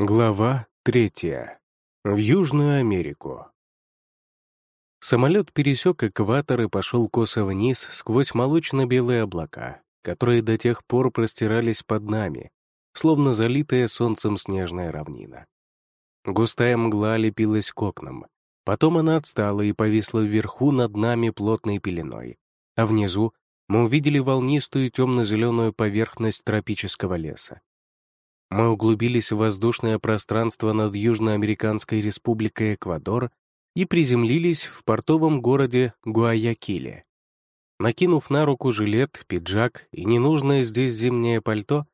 Глава третья. В Южную Америку. Самолет пересек экватор и пошел косо вниз сквозь молочно-белые облака, которые до тех пор простирались под нами, словно залитая солнцем снежная равнина. Густая мгла лепилась к окнам, потом она отстала и повисла вверху над нами плотной пеленой, а внизу мы увидели волнистую темно-зеленую поверхность тропического леса. Мы углубились в воздушное пространство над Южноамериканской республикой Эквадор и приземлились в портовом городе Гуаякиле. Накинув на руку жилет, пиджак и ненужное здесь зимнее пальто,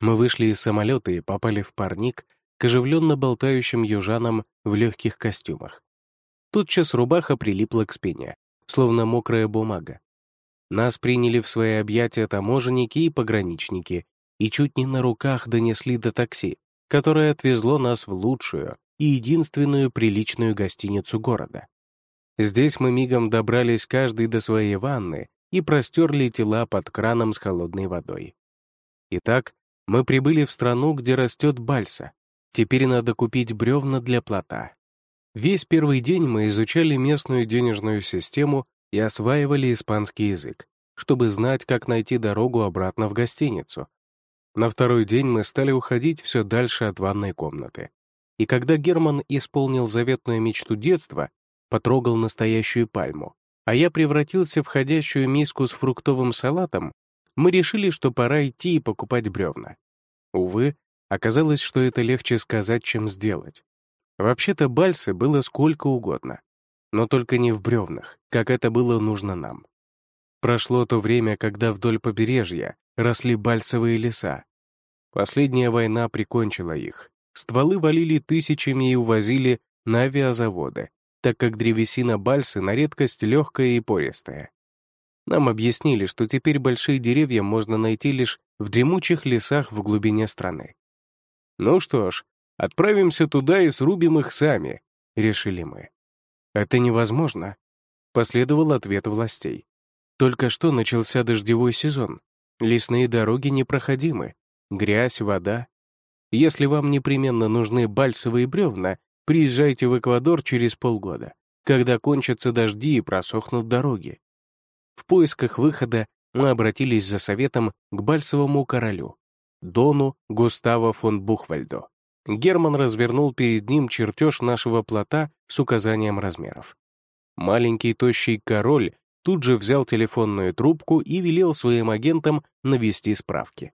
мы вышли из самолета и попали в парник к оживленно болтающим южанам в легких костюмах. Тутчас рубаха прилипла к спине, словно мокрая бумага. Нас приняли в свои объятия таможенники и пограничники и чуть не на руках донесли до такси, которое отвезло нас в лучшую и единственную приличную гостиницу города. Здесь мы мигом добрались каждый до своей ванны и простерли тела под краном с холодной водой. Итак, мы прибыли в страну, где растет бальса. Теперь надо купить бревна для плота. Весь первый день мы изучали местную денежную систему и осваивали испанский язык, чтобы знать, как найти дорогу обратно в гостиницу. На второй день мы стали уходить все дальше от ванной комнаты. И когда Герман исполнил заветную мечту детства, потрогал настоящую пальму, а я превратился в ходящую миску с фруктовым салатом, мы решили, что пора идти и покупать бревна. Увы, оказалось, что это легче сказать, чем сделать. Вообще-то бальсы было сколько угодно но только не в бревнах, как это было нужно нам. Прошло то время, когда вдоль побережья росли бальсовые леса. Последняя война прикончила их. Стволы валили тысячами и увозили на авиазаводы, так как древесина бальсы на редкость легкая и пористая. Нам объяснили, что теперь большие деревья можно найти лишь в дремучих лесах в глубине страны. «Ну что ж, отправимся туда и срубим их сами», — решили мы. «Это невозможно», — последовал ответ властей. «Только что начался дождевой сезон. Лесные дороги непроходимы. Грязь, вода. Если вам непременно нужны бальсовые бревна, приезжайте в Эквадор через полгода, когда кончатся дожди и просохнут дороги». В поисках выхода мы обратились за советом к бальсовому королю, Дону Густаво фон Бухвальдо. Герман развернул перед ним чертеж нашего плота с указанием размеров. Маленький тощий король тут же взял телефонную трубку и велел своим агентам навести справки.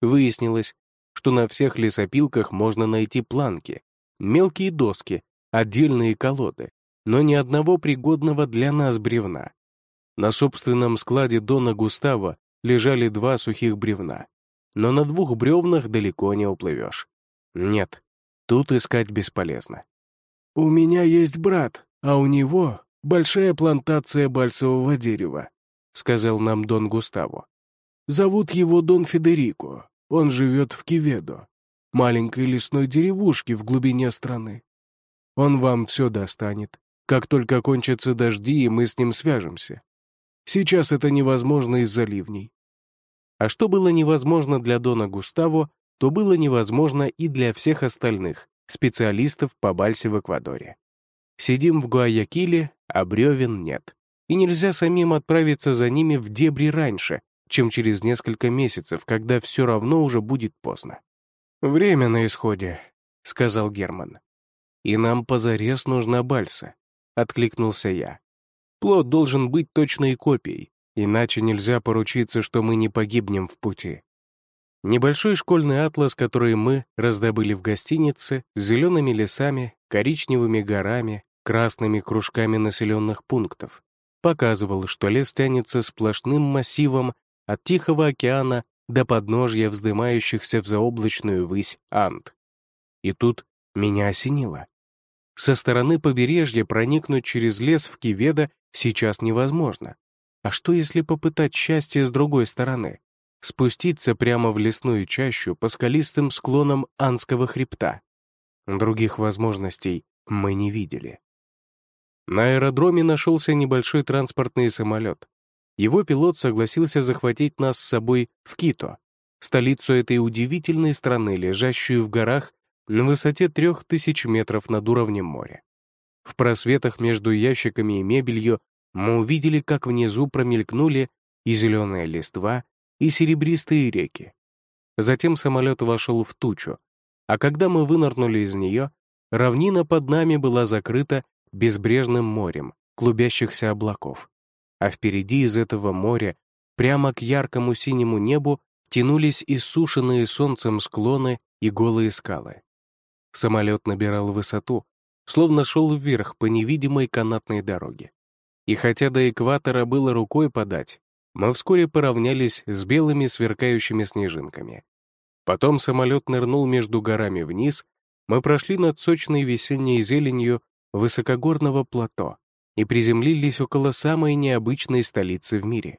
Выяснилось, что на всех лесопилках можно найти планки, мелкие доски, отдельные колоды, но ни одного пригодного для нас бревна. На собственном складе Дона Густава лежали два сухих бревна, но на двух бревнах далеко не уплывешь. Нет, тут искать бесполезно. «У меня есть брат, а у него большая плантация бальсового дерева», сказал нам Дон Густаво. «Зовут его Дон Федерико. Он живет в Киведо, маленькой лесной деревушке в глубине страны. Он вам все достанет, как только кончатся дожди, и мы с ним свяжемся. Сейчас это невозможно из-за ливней». А что было невозможно для Дона Густаво, то было невозможно и для всех остальных специалистов по бальсе в Эквадоре. Сидим в Гуаякиле, а бревен нет. И нельзя самим отправиться за ними в дебри раньше, чем через несколько месяцев, когда все равно уже будет поздно. «Время на исходе», — сказал Герман. «И нам позарез нужна бальса», — откликнулся я. «Плод должен быть точной копией, иначе нельзя поручиться, что мы не погибнем в пути». Небольшой школьный атлас, который мы раздобыли в гостинице, с зелеными лесами, коричневыми горами, красными кружками населенных пунктов, показывал, что лес тянется сплошным массивом от Тихого океана до подножья вздымающихся в заоблачную высь Анд. И тут меня осенило. Со стороны побережья проникнуть через лес в Киведа сейчас невозможно. А что, если попытать счастье с другой стороны? спуститься прямо в лесную чащу по скалистым склонам Анского хребта. Других возможностей мы не видели. На аэродроме нашелся небольшой транспортный самолет. Его пилот согласился захватить нас с собой в Кито, столицу этой удивительной страны, лежащую в горах на высоте трех тысяч метров над уровнем моря. В просветах между ящиками и мебелью мы увидели, как внизу промелькнули и зеленая листва, и серебристые реки. Затем самолет вошел в тучу, а когда мы вынырнули из нее, равнина под нами была закрыта безбрежным морем клубящихся облаков. А впереди из этого моря, прямо к яркому синему небу, тянулись иссушенные солнцем склоны и голые скалы. Самолет набирал высоту, словно шел вверх по невидимой канатной дороге. И хотя до экватора было рукой подать, мы вскоре поравнялись с белыми сверкающими снежинками. Потом самолет нырнул между горами вниз, мы прошли над сочной весенней зеленью высокогорного плато и приземлились около самой необычной столицы в мире.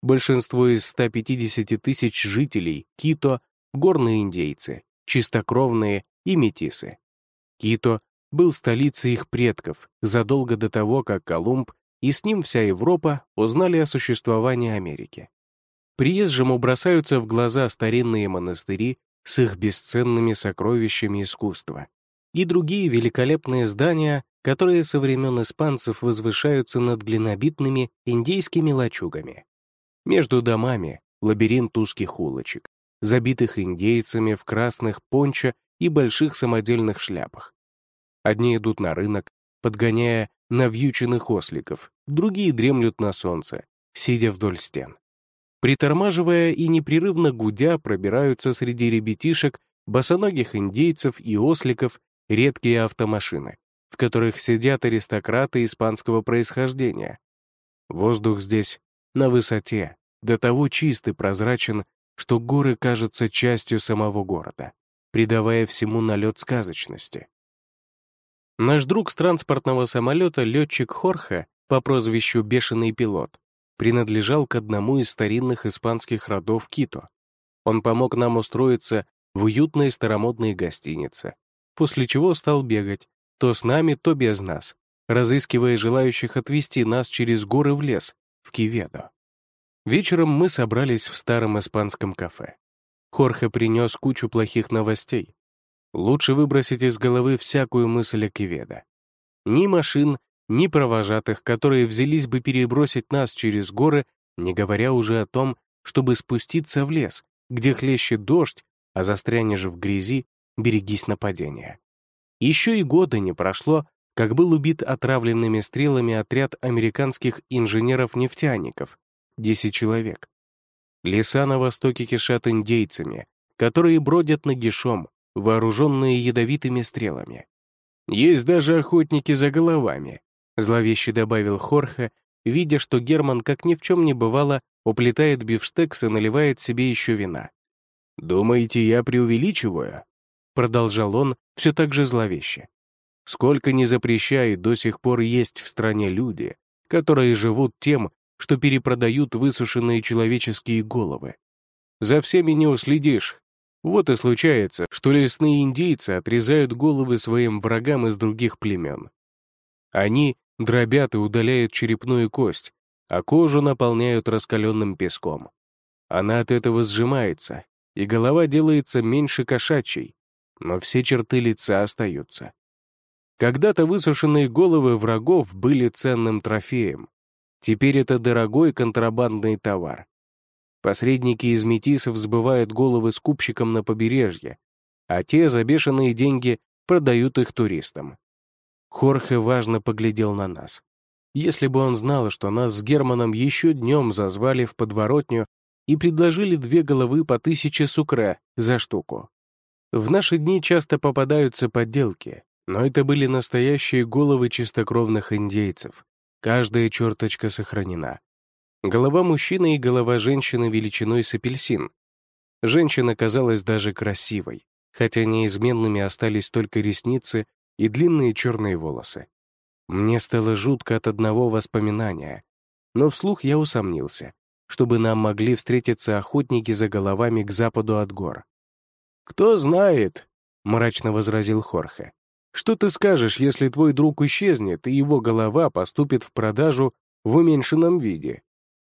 Большинство из 150 тысяч жителей Кито — горные индейцы, чистокровные и метисы. Кито был столицей их предков задолго до того, как Колумб и с ним вся Европа узнали о существовании Америки. Приезжему бросаются в глаза старинные монастыри с их бесценными сокровищами искусства и другие великолепные здания, которые со времен испанцев возвышаются над глинобитными индейскими лачугами. Между домами лабиринт узких улочек, забитых индейцами в красных пончо и больших самодельных шляпах. Одни идут на рынок, подгоняя навьюченных осликов, другие дремлют на солнце, сидя вдоль стен. Притормаживая и непрерывно гудя, пробираются среди ребятишек, босоногих индейцев и осликов редкие автомашины, в которых сидят аристократы испанского происхождения. Воздух здесь на высоте, до того чист и прозрачен, что горы кажутся частью самого города, придавая всему налет сказочности. Наш друг с транспортного самолета, летчик Хорхе, по прозвищу «Бешеный пилот», принадлежал к одному из старинных испанских родов Кито. Он помог нам устроиться в уютной старомодной гостинице, после чего стал бегать, то с нами, то без нас, разыскивая желающих отвезти нас через горы в лес, в Киведо. Вечером мы собрались в старом испанском кафе. Хорхе принес кучу плохих новостей. Лучше выбросить из головы всякую мысль о Киведо. Ни машин, ни провожатых, которые взялись бы перебросить нас через горы, не говоря уже о том, чтобы спуститься в лес, где хлещет дождь, а застрянешь в грязи, берегись нападения. Еще и года не прошло, как был убит отравленными стрелами отряд американских инженеров-нефтяников, 10 человек. Леса на востоке кишат индейцами, которые бродят нагишом, вооруженные ядовитыми стрелами. Есть даже охотники за головами, зловеще добавил Хорхе, видя, что Герман, как ни в чем не бывало, уплетает бифштекс и наливает себе еще вина. «Думаете, я преувеличиваю?» Продолжал он все так же зловеще. Сколько не запрещает, до сих пор есть в стране люди, которые живут тем, что перепродают высушенные человеческие головы. За всеми не уследишь. Вот и случается, что лесные индейцы отрезают головы своим врагам из других племен. Они дробят и удаляют черепную кость, а кожу наполняют раскаленным песком. Она от этого сжимается, и голова делается меньше кошачьей, но все черты лица остаются. Когда-то высушенные головы врагов были ценным трофеем. Теперь это дорогой контрабандный товар. Посредники из метисов сбывают головы скупщикам на побережье, а те за бешеные деньги продают их туристам. Хорхе важно поглядел на нас. Если бы он знал, что нас с Германом еще днем зазвали в подворотню и предложили две головы по тысяче сукре за штуку, в наши дни часто попадаются подделки, но это были настоящие головы чистокровных индейцев. Каждая черточка сохранена. Голова мужчины и голова женщины величиной с апельсин. Женщина казалась даже красивой, хотя неизменными остались только ресницы и длинные черные волосы. Мне стало жутко от одного воспоминания, но вслух я усомнился, чтобы нам могли встретиться охотники за головами к западу от гор. «Кто знает», — мрачно возразил Хорхе. «Что ты скажешь, если твой друг исчезнет, и его голова поступит в продажу в уменьшенном виде?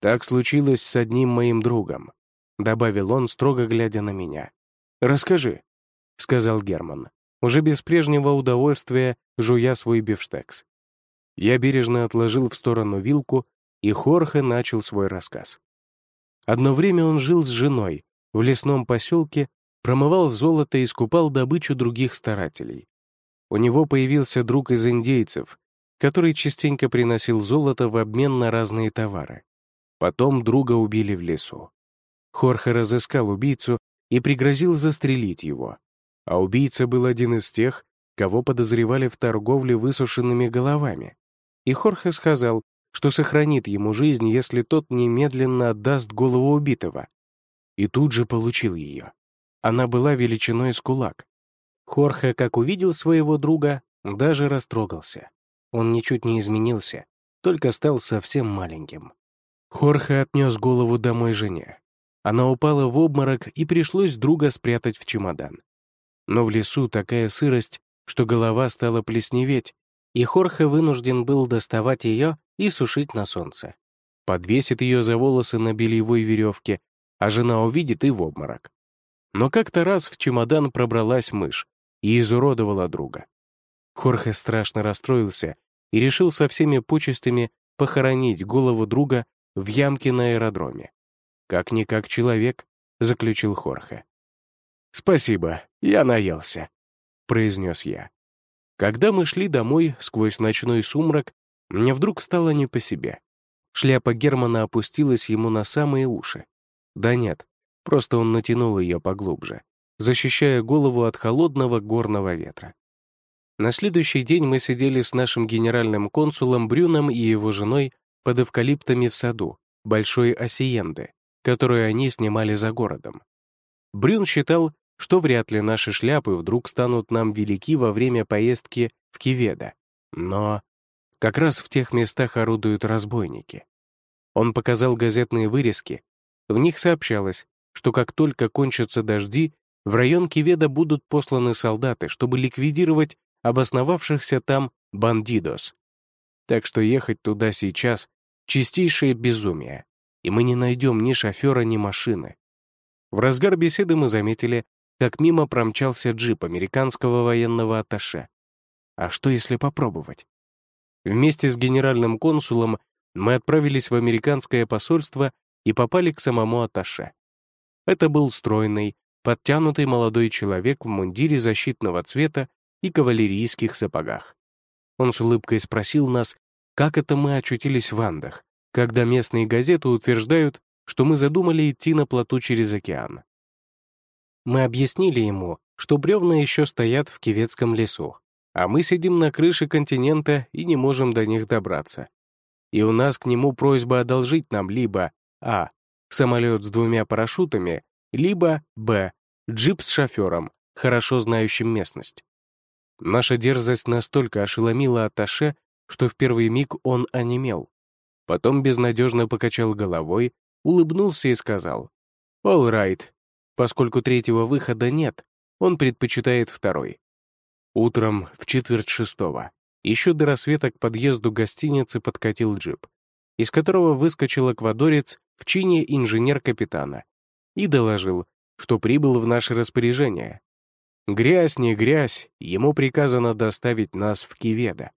Так случилось с одним моим другом», — добавил он, строго глядя на меня. «Расскажи». сказал Герман, уже без прежнего удовольствия жуя свой бифштекс. Я бережно отложил в сторону вилку, и Хорхе начал свой рассказ. Одно время он жил с женой в лесном поселке, промывал золото и скупал добычу других старателей. У него появился друг из индейцев, который частенько приносил золото в обмен на разные товары. Потом друга убили в лесу. Хорхе разыскал убийцу и пригрозил застрелить его. А убийца был один из тех, кого подозревали в торговле высушенными головами. И Хорхе сказал, что сохранит ему жизнь, если тот немедленно отдаст голову убитого. И тут же получил ее. Она была величиной с кулак. Хорхе, как увидел своего друга, даже растрогался. Он ничуть не изменился, только стал совсем маленьким. Хорхе отнес голову домой жене. Она упала в обморок, и пришлось друга спрятать в чемодан. Но в лесу такая сырость, что голова стала плесневеть, и Хорхе вынужден был доставать ее и сушить на солнце. Подвесит ее за волосы на бельевой веревке, а жена увидит и в обморок. Но как-то раз в чемодан пробралась мышь и изуродовала друга. Хорхе страшно расстроился и решил со всеми почестями похоронить голову друга в ямке на аэродроме. «Как-никак человек», — заключил Хорхе. «Спасибо, я наелся», — произнес я. Когда мы шли домой сквозь ночной сумрак, мне вдруг стало не по себе. Шляпа Германа опустилась ему на самые уши. Да нет, просто он натянул ее поглубже, защищая голову от холодного горного ветра. На следующий день мы сидели с нашим генеральным консулом Брюном и его женой под эвкалиптами в саду, большой осиенды, которую они снимали за городом. Брюн считал, что вряд ли наши шляпы вдруг станут нам велики во время поездки в Киведа. Но как раз в тех местах орудуют разбойники. Он показал газетные вырезки. В них сообщалось, что как только кончатся дожди, в район Киведа будут посланы солдаты, чтобы ликвидировать обосновавшихся там бандидос. Так что ехать туда сейчас — чистейшее безумие, и мы не найдем ни шофера, ни машины. В разгар беседы мы заметили, как мимо промчался джип американского военного атташе. А что, если попробовать? Вместе с генеральным консулом мы отправились в американское посольство и попали к самому атташе. Это был стройный, подтянутый молодой человек в мундире защитного цвета и кавалерийских сапогах. Он с улыбкой спросил нас, как это мы очутились в Андах, когда местные газеты утверждают, что мы задумали идти на плоту через океан. Мы объяснили ему, что бревна еще стоят в Киветском лесу, а мы сидим на крыше континента и не можем до них добраться. И у нас к нему просьба одолжить нам либо а. Самолет с двумя парашютами, либо б. джип с шофером, хорошо знающим местность. Наша дерзость настолько ошеломила Аташе, что в первый миг он онемел. Потом безнадежно покачал головой, улыбнулся и сказал «All right». Поскольку третьего выхода нет, он предпочитает второй. Утром в четверть шестого, еще до рассвета к подъезду гостиницы подкатил джип, из которого выскочил эквадорец в чине инженер-капитана и доложил, что прибыл в наше распоряжение. Грязь не грязь, ему приказано доставить нас в Киведа.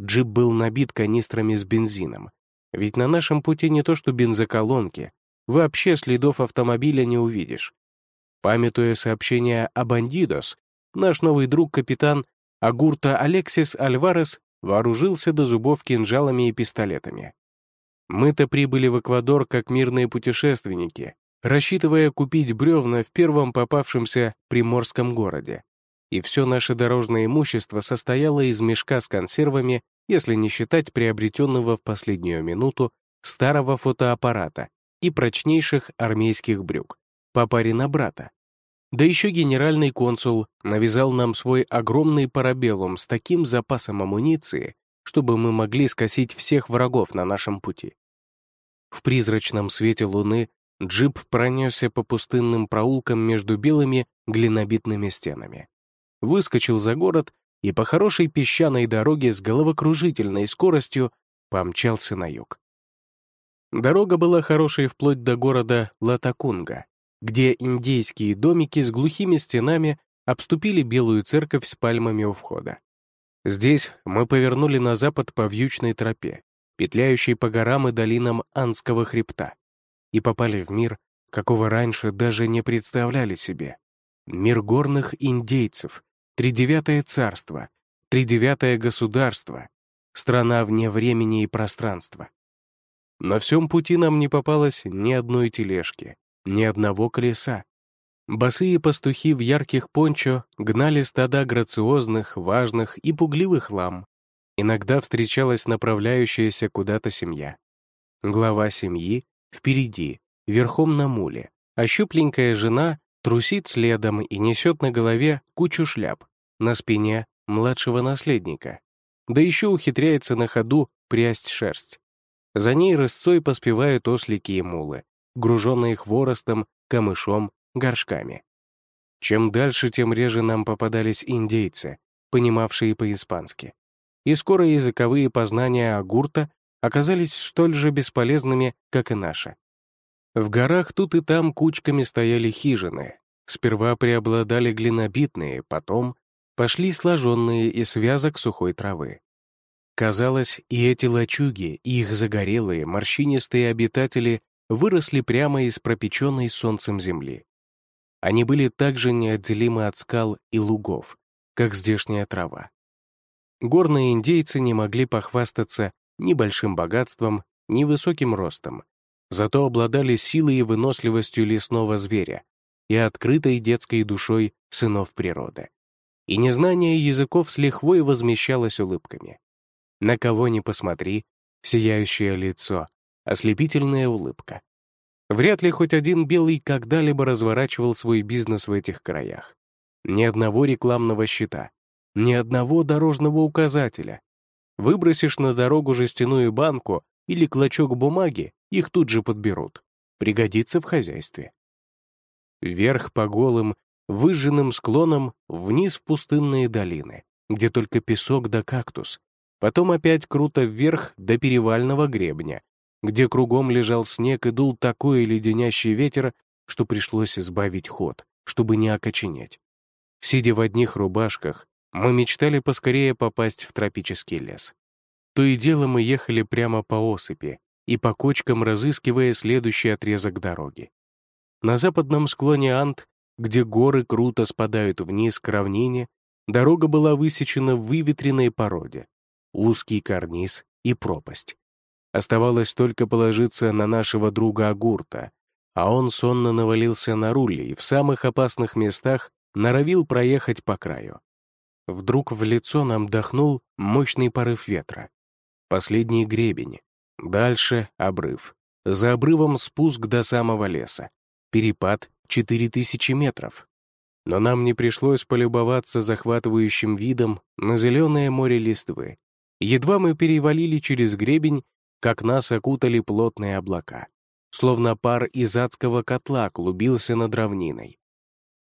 Джип был набит канистрами с бензином. Ведь на нашем пути не то что бензоколонки, вообще следов автомобиля не увидишь. Памятуя сообщение о бандидос, наш новый друг-капитан Агурта Алексис Альварес вооружился до зубов кинжалами и пистолетами. Мы-то прибыли в Эквадор как мирные путешественники, рассчитывая купить бревна в первом попавшемся приморском городе. И все наше дорожное имущество состояло из мешка с консервами, если не считать приобретенного в последнюю минуту старого фотоаппарата и прочнейших армейских брюк, по паре на брата. Да еще генеральный консул навязал нам свой огромный парабеллум с таким запасом амуниции, чтобы мы могли скосить всех врагов на нашем пути. В призрачном свете луны Джип пронесся по пустынным проулкам между белыми глинобитными стенами. Выскочил за город и по хорошей песчаной дороге с головокружительной скоростью помчался на юг. Дорога была хорошей вплоть до города Латакунга, где индейские домики с глухими стенами обступили белую церковь с пальмами у входа. Здесь мы повернули на запад по вьючной тропе, петляющей по горам и долинам Анского хребта, и попали в мир, какого раньше даже не представляли себе. Мир горных индейцев, тридевятое царство, тридевятое государство, страна вне времени и пространства. На всем пути нам не попалось ни одной тележки, ни одного колеса. Босые пастухи в ярких пончо гнали стада грациозных, важных и пугливых лам. Иногда встречалась направляющаяся куда-то семья. Глава семьи впереди, верхом на муле, а щупленькая жена трусит следом и несет на голове кучу шляп, на спине младшего наследника. Да еще ухитряется на ходу прясть шерсть. За ней рысцой поспевают ослики и мулы, груженные хворостом, камышом, горшками. Чем дальше, тем реже нам попадались индейцы, понимавшие по-испански. И скоро языковые познания Агурта оказались столь же бесполезными, как и наши. В горах тут и там кучками стояли хижины. Сперва преобладали глинобитные, потом пошли сложенные из связок сухой травы. Казалось, и эти лачуги, и их загорелые, морщинистые обитатели выросли прямо из пропеченной солнцем земли. Они были также неотделимы от скал и лугов, как здешняя трава. Горные индейцы не могли похвастаться ни большим богатством, ни высоким ростом, зато обладали силой и выносливостью лесного зверя и открытой детской душой сынов природы. И незнание языков с лихвой возмещалось улыбками. На кого ни посмотри, сияющее лицо, ослепительная улыбка. Вряд ли хоть один белый когда-либо разворачивал свой бизнес в этих краях. Ни одного рекламного щита, ни одного дорожного указателя. Выбросишь на дорогу жестяную банку или клочок бумаги, их тут же подберут. Пригодится в хозяйстве. Вверх по голым, выжженным склонам, вниз в пустынные долины, где только песок да кактус, Потом опять круто вверх до перевального гребня, где кругом лежал снег и дул такой леденящий ветер, что пришлось избавить ход, чтобы не окоченеть. Сидя в одних рубашках, мы мечтали поскорее попасть в тропический лес. То и дело мы ехали прямо по осыпи и по кочкам разыскивая следующий отрезок дороги. На западном склоне Ант, где горы круто спадают вниз к равнине, дорога была высечена в выветренной породе, узкий карниз и пропасть. Оставалось только положиться на нашего друга Агурта, а он сонно навалился на руль и в самых опасных местах норовил проехать по краю. Вдруг в лицо нам дохнул мощный порыв ветра. Последний гребень. Дальше — обрыв. За обрывом спуск до самого леса. Перепад — 4000 метров. Но нам не пришлось полюбоваться захватывающим видом на зеленое море листвы, Едва мы перевалили через гребень, как нас окутали плотные облака. Словно пар из адского котла клубился над равниной.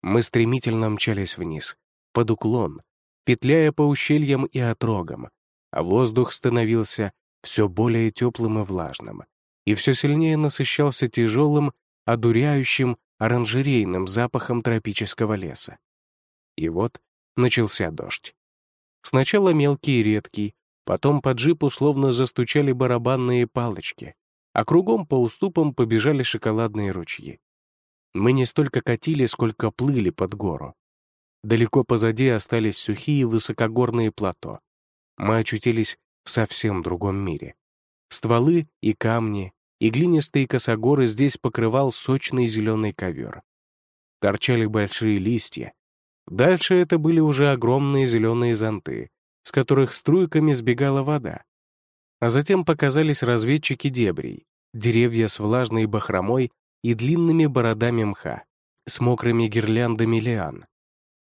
Мы стремительно мчались вниз, под уклон, петляя по ущельям и отрогам, а воздух становился все более теплым и влажным, и все сильнее насыщался тяжелым, одуряющим оранжерейным запахом тропического леса. И вот начался дождь. Сначала мелкий и редкий, Потом по джипу словно застучали барабанные палочки, а кругом по уступам побежали шоколадные ручьи. Мы не столько катили, сколько плыли под гору. Далеко позади остались сухие высокогорные плато. Мы очутились в совсем другом мире. Стволы и камни, и глинистые косогоры здесь покрывал сочный зеленый ковер. Торчали большие листья. Дальше это были уже огромные зеленые зонты, с которых струйками сбегала вода. А затем показались разведчики дебрей, деревья с влажной бахромой и длинными бородами мха, с мокрыми гирляндами лиан.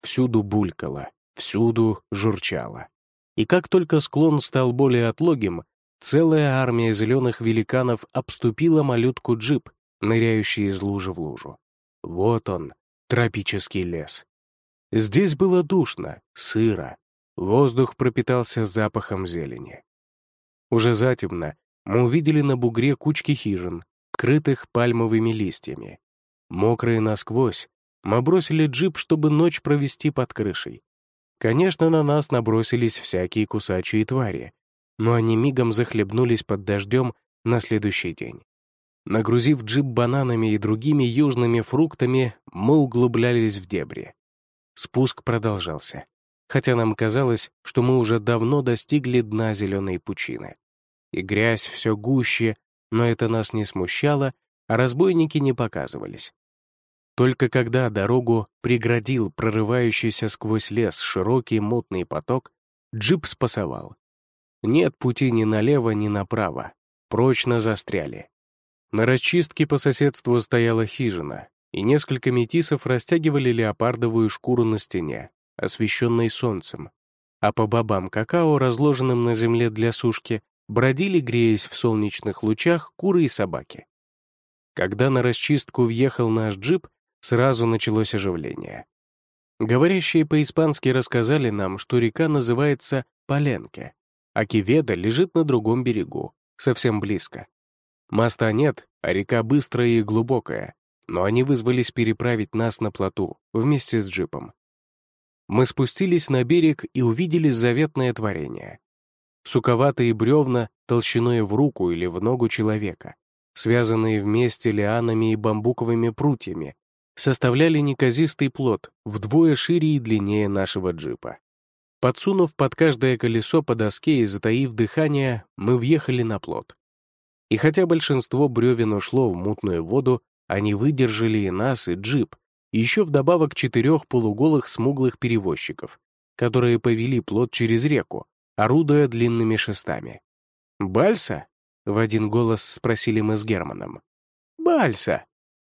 Всюду булькало, всюду журчало. И как только склон стал более отлогим, целая армия зеленых великанов обступила малютку джип, ныряющий из лужи в лужу. Вот он, тропический лес. Здесь было душно, сыро, Воздух пропитался запахом зелени. Уже затемно мы увидели на бугре кучки хижин, крытых пальмовыми листьями. Мокрые насквозь, Мы бросили джип, чтобы ночь провести под крышей. Конечно, на нас набросились всякие кусачие твари, но они мигом захлебнулись под дождем на следующий день. Нагрузив джип бананами и другими южными фруктами, мы углублялись в дебри. Спуск продолжался, хотя нам казалось, что мы уже давно достигли дна зеленой пучины. И грязь все гуще, но это нас не смущало, а разбойники не показывались. Только когда дорогу преградил прорывающийся сквозь лес широкий мутный поток, джип спасовал. Нет пути ни налево, ни направо. Прочно застряли. На расчистке по соседству стояла хижина, и несколько метисов растягивали леопардовую шкуру на стене, освещенной солнцем. А по бобам какао, разложенным на земле для сушки, бродили, греясь в солнечных лучах, куры и собаки. Когда на расчистку въехал наш джип, сразу началось оживление. Говорящие по-испански рассказали нам, что река называется Поленке, а Киведа лежит на другом берегу, совсем близко. Моста нет, а река быстрая и глубокая, но они вызвались переправить нас на плоту вместе с джипом. Мы спустились на берег и увидели заветное творение. Суковатые бревна толщиной в руку или в ногу человека, связанные вместе лианами и бамбуковыми прутьями, составляли неказистый плот вдвое шире и длиннее нашего джипа. Подсунув под каждое колесо по доске и затаив дыхание, мы въехали на плот. И хотя большинство бревен ушло в мутную воду, они выдержали и нас, и джип, и еще вдобавок четырех полуголых смуглых перевозчиков, которые повели плот через реку, орудуя длинными шестами. «Бальса?» — в один голос спросили мы с Германом. «Бальса!» —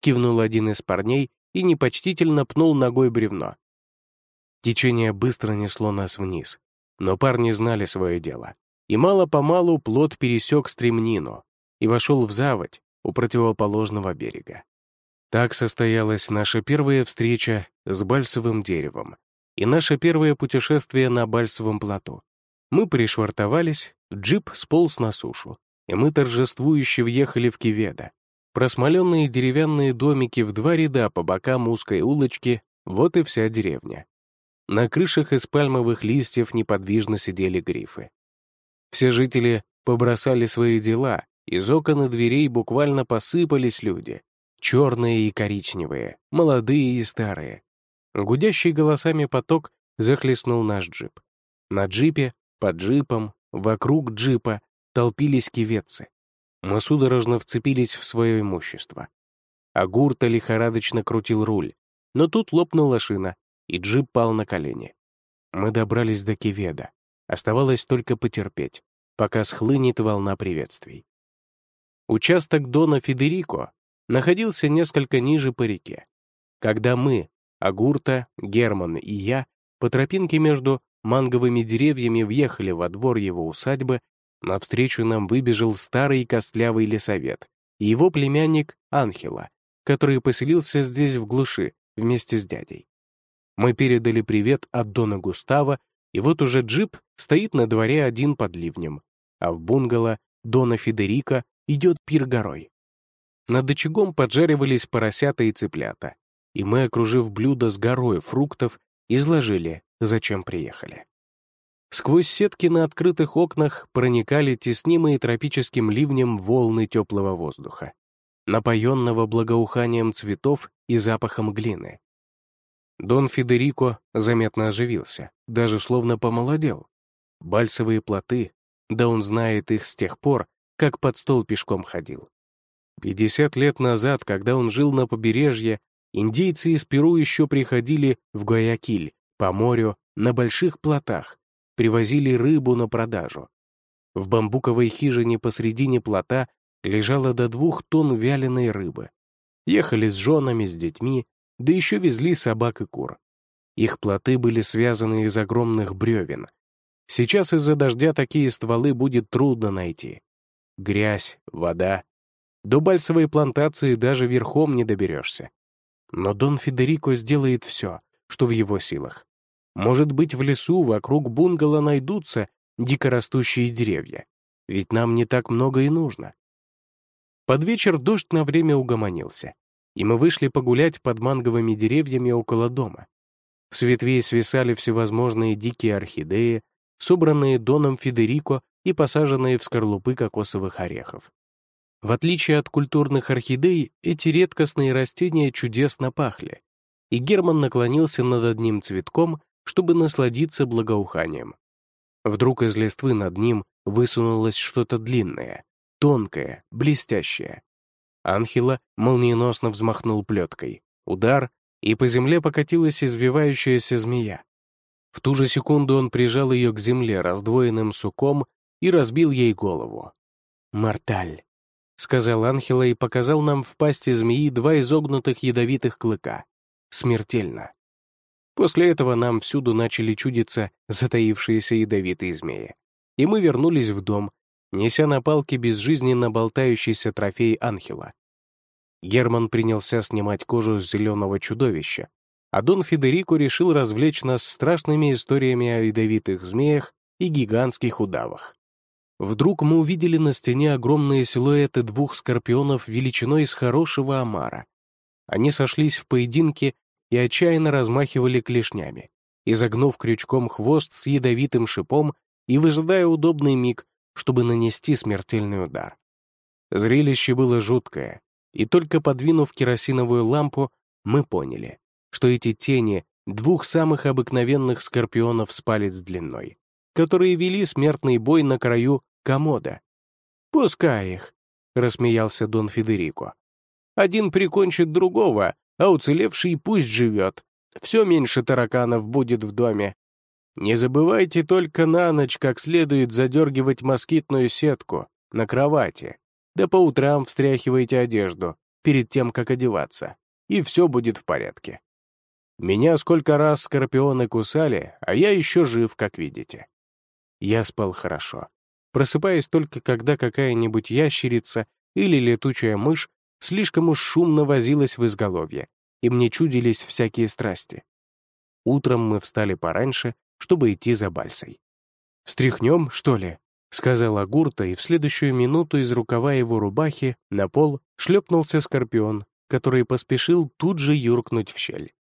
кивнул один из парней и непочтительно пнул ногой бревно. Течение быстро несло нас вниз, но парни знали свое дело, и мало-помалу плот пересек стремнину, и вошел в заводь у противоположного берега. Так состоялась наша первая встреча с бальсовым деревом и наше первое путешествие на бальсовом плоту. Мы пришвартовались, джип сполз на сушу, и мы торжествующе въехали в Киведа. Просмоленные деревянные домики в два ряда по бокам узкой улочки — вот и вся деревня. На крышах из пальмовых листьев неподвижно сидели грифы. Все жители побросали свои дела из окон и дверей буквально посыпались люди. Черные и коричневые, молодые и старые. Гудящий голосами поток захлестнул наш джип. На джипе, под джипом, вокруг джипа толпились киветцы. Мы судорожно вцепились в свое имущество. Агурта лихорадочно крутил руль, но тут лопнула шина, и джип пал на колени. Мы добрались до Киведа. Оставалось только потерпеть, пока схлынет волна приветствий. Участок Дона Федерико находился несколько ниже по реке. Когда мы, Агурта, Герман и я, по тропинке между манговыми деревьями въехали во двор его усадьбы, навстречу нам выбежал старый костлявый лесовет и его племянник Анхела, который поселился здесь в глуши вместе с дядей. Мы передали привет от Дона Густава, и вот уже джип стоит на дворе один под ливнем, а в бунгало Дона Федерика идет пир горой. Над очагом поджаривались поросята и цыплята, и мы, окружив блюдо с горой фруктов, изложили, зачем приехали. Сквозь сетки на открытых окнах проникали теснимые тропическим ливнем волны теплого воздуха, напоенного благоуханием цветов и запахом глины. Дон Федерико заметно оживился, даже словно помолодел. Бальсовые плоты, да он знает их с тех пор, как под стол пешком ходил. 50 лет назад, когда он жил на побережье, индейцы из Перу еще приходили в Гуаякиль по морю на больших плотах, привозили рыбу на продажу. В бамбуковой хижине посредине плота лежало до двух тонн вяленой рыбы. Ехали с женами, с детьми, да еще везли собак и кур. Их плоты были связаны из огромных бревен. Сейчас из-за дождя такие стволы будет трудно найти грязь, вода. До бальсовой плантации даже верхом не доберешься. Но Дон Федерико сделает все, что в его силах. Может быть, в лесу вокруг бунгало найдутся дикорастущие деревья, ведь нам не так много и нужно. Под вечер дождь на время угомонился, и мы вышли погулять под манговыми деревьями около дома. С ветвей свисали всевозможные дикие орхидеи, собранные Доном Федерико и посаженные в скорлупы кокосовых орехов. В отличие от культурных орхидей, эти редкостные растения чудесно пахли, и Герман наклонился над одним цветком, чтобы насладиться благоуханием. Вдруг из листвы над ним высунулось что-то длинное, тонкое, блестящее. Анхела молниеносно взмахнул плеткой. Удар, и по земле покатилась извивающаяся змея. В ту же секунду он прижал ее к земле раздвоенным суком и разбил ей голову. «Морталь», — сказал Анхела и показал нам в пасти змеи два изогнутых ядовитых клыка. Смертельно. После этого нам всюду начали чудиться затаившиеся ядовитые змеи. И мы вернулись в дом, неся на палке безжизненно болтающийся трофей Анхела. Герман принялся снимать кожу с зеленого чудовища, а Дон Федерико решил развлечь нас страшными историями о ядовитых змеях и гигантских удавах. Вдруг мы увидели на стене огромные силуэты двух скорпионов величиной с хорошего омара. Они сошлись в поединке и отчаянно размахивали клешнями, изогнув крючком хвост с ядовитым шипом и выжидая удобный миг, чтобы нанести смертельный удар. Зрелище было жуткое, и только подвинув керосиновую лампу, мы поняли, что эти тени двух самых обыкновенных скорпионов с палец длиной, которые вели смертный бой на краю комода. «Пускай их», — рассмеялся Дон Федерико. «Один прикончит другого, а уцелевший пусть живет. Все меньше тараканов будет в доме. Не забывайте только на ночь как следует задергивать москитную сетку на кровати, да по утрам встряхивайте одежду перед тем, как одеваться, и все будет в порядке. Меня сколько раз скорпионы кусали, а я еще жив, как видите. Я спал хорошо, просыпаясь только когда какая-нибудь ящерица или летучая мышь слишком уж шумно возилась в изголовье, и мне чудились всякие страсти. Утром мы встали пораньше, чтобы идти за Бальсой. «Встряхнем, что ли?» — сказал Агурта, и в следующую минуту из рукава его рубахи на пол шлепнулся скорпион, который поспешил тут же юркнуть в щель.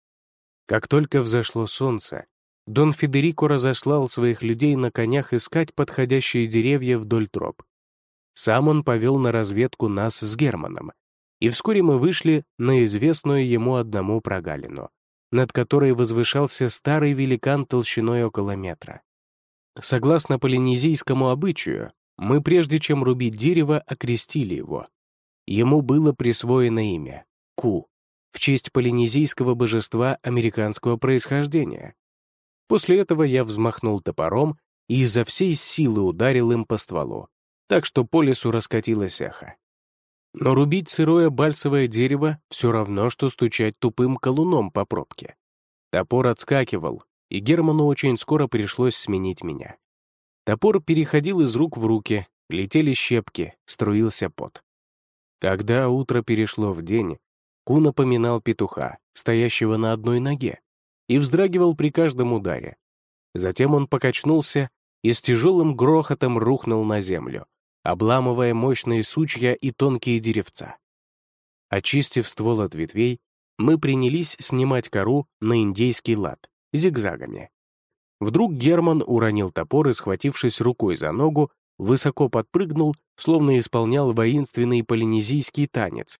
Как только взошло солнце, Дон Федерико разослал своих людей на конях искать подходящие деревья вдоль троп. Сам он повел на разведку нас с Германом, и вскоре мы вышли на известную ему одному прогалину, над которой возвышался старый великан толщиной около метра. Согласно полинезийскому обычаю, мы, прежде чем рубить дерево, окрестили его. Ему было присвоено имя — Ку, в честь полинезийского божества американского происхождения. После этого я взмахнул топором и изо всей силы ударил им по стволу, так что по лесу раскатилось эхо. Но рубить сырое бальсовое дерево все равно, что стучать тупым колуном по пробке. Топор отскакивал, и Герману очень скоро пришлось сменить меня. Топор переходил из рук в руки, летели щепки, струился пот. Когда утро перешло в день, Ку напоминал петуха, стоящего на одной ноге, и вздрагивал при каждом ударе. Затем он покачнулся и с тяжелым грохотом рухнул на землю, обламывая мощные сучья и тонкие деревца. Очистив ствол от ветвей, мы принялись снимать кору на индейский лад, зигзагами. Вдруг Герман уронил топор и, схватившись рукой за ногу, высоко подпрыгнул, словно исполнял воинственный полинезийский танец.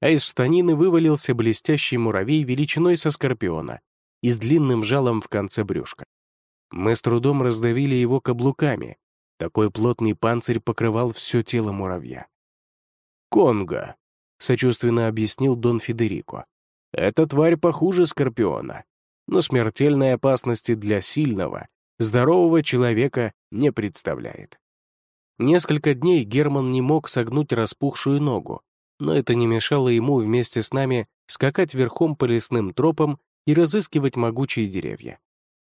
А из штанины вывалился блестящий муравей величиной со скорпиона и с длинным жалом в конце брюшка. Мы с трудом раздавили его каблуками, такой плотный панцирь покрывал все тело муравья. «Конго», — сочувственно объяснил Дон Федерико. «Эта тварь похуже скорпиона, но смертельной опасности для сильного, здорового человека не представляет». Несколько дней Герман не мог согнуть распухшую ногу, но это не мешало ему вместе с нами скакать верхом по лесным тропам и разыскивать могучие деревья.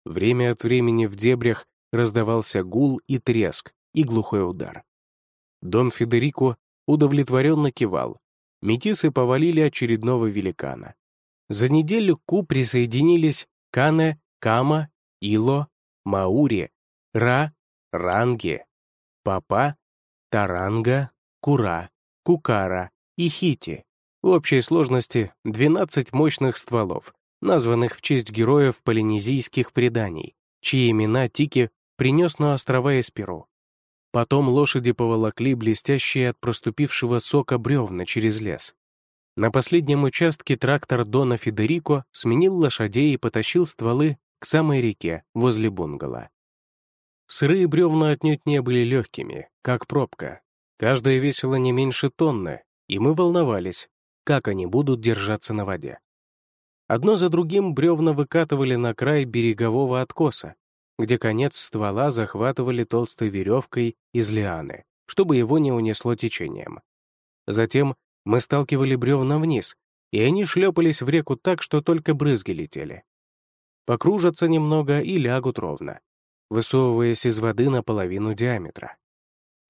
Время от времени в дебрях раздавался гул и треск, и глухой удар. Дон Федерико удовлетворенно кивал. Метисы повалили очередного великана. За неделю к Ку присоединились Кане, Кама, Ило, Маури, Ра, Ранги, Папа, Таранга, Кура, Кукара и Хити. В общей сложности 12 мощных стволов, названных в честь героев полинезийских преданий, чьи имена Тики принес на острова из Перу. Потом лошади поволокли блестящие от проступившего сока бревна через лес. На последнем участке трактор Дона Федерико сменил лошадей и потащил стволы к самой реке возле бунгало. Сырые бревна отнюдь не были легкими, как пробка. Каждая весила не меньше тонны, и мы волновались, как они будут держаться на воде. Одно за другим бревна выкатывали на край берегового откоса, где конец ствола захватывали толстой веревкой из лианы, чтобы его не унесло течением. Затем мы сталкивали бревна вниз, и они шлепались в реку так, что только брызги летели. Покружатся немного и лягут ровно, высовываясь из воды наполовину диаметра.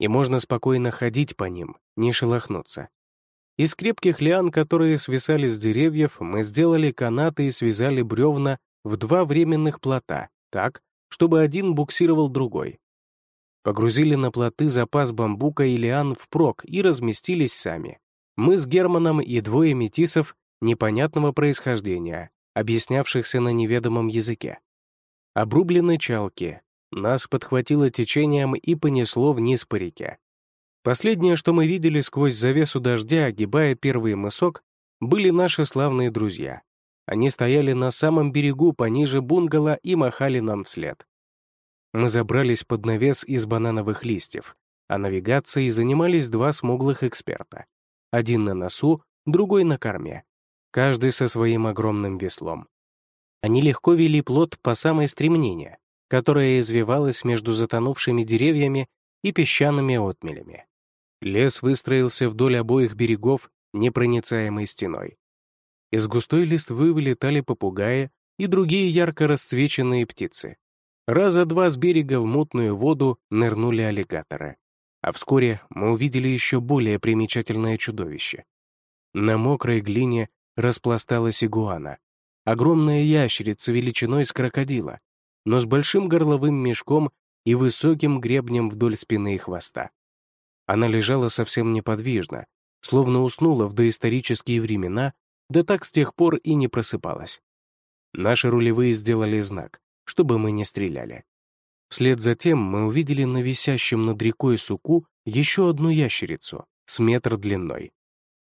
И можно спокойно ходить по ним, не шелохнуться. Из крепких лиан, которые свисали с деревьев, мы сделали канаты и связали бревна в два временных плота, так, чтобы один буксировал другой. Погрузили на плоты запас бамбука и лиан впрок и разместились сами. Мы с Германом и двое метисов непонятного происхождения, объяснявшихся на неведомом языке. Обрублены чалки. Нас подхватило течением и понесло вниз по реке. Последнее, что мы видели сквозь завесу дождя, огибая первый мысок, были наши славные друзья. Они стояли на самом берегу пониже бунгало и махали нам вслед. Мы забрались под навес из банановых листьев, а навигацией занимались два смуглых эксперта. Один на носу, другой на корме. Каждый со своим огромным веслом. Они легко вели плот по самой стремнение, которое извивалось между затонувшими деревьями и песчаными отмелями. Лес выстроился вдоль обоих берегов непроницаемой стеной. Из густой листвы вылетали попугаи и другие ярко расцвеченные птицы. Раза два с берега в мутную воду нырнули аллигаторы. А вскоре мы увидели еще более примечательное чудовище. На мокрой глине распласталась игуана, огромная ящерица величиной с крокодила, но с большим горловым мешком и высоким гребнем вдоль спины и хвоста. Она лежала совсем неподвижно, словно уснула в доисторические времена, да так с тех пор и не просыпалась. Наши рулевые сделали знак, чтобы мы не стреляли. Вслед за тем мы увидели на висящем над рекой суку еще одну ящерицу с метр длиной.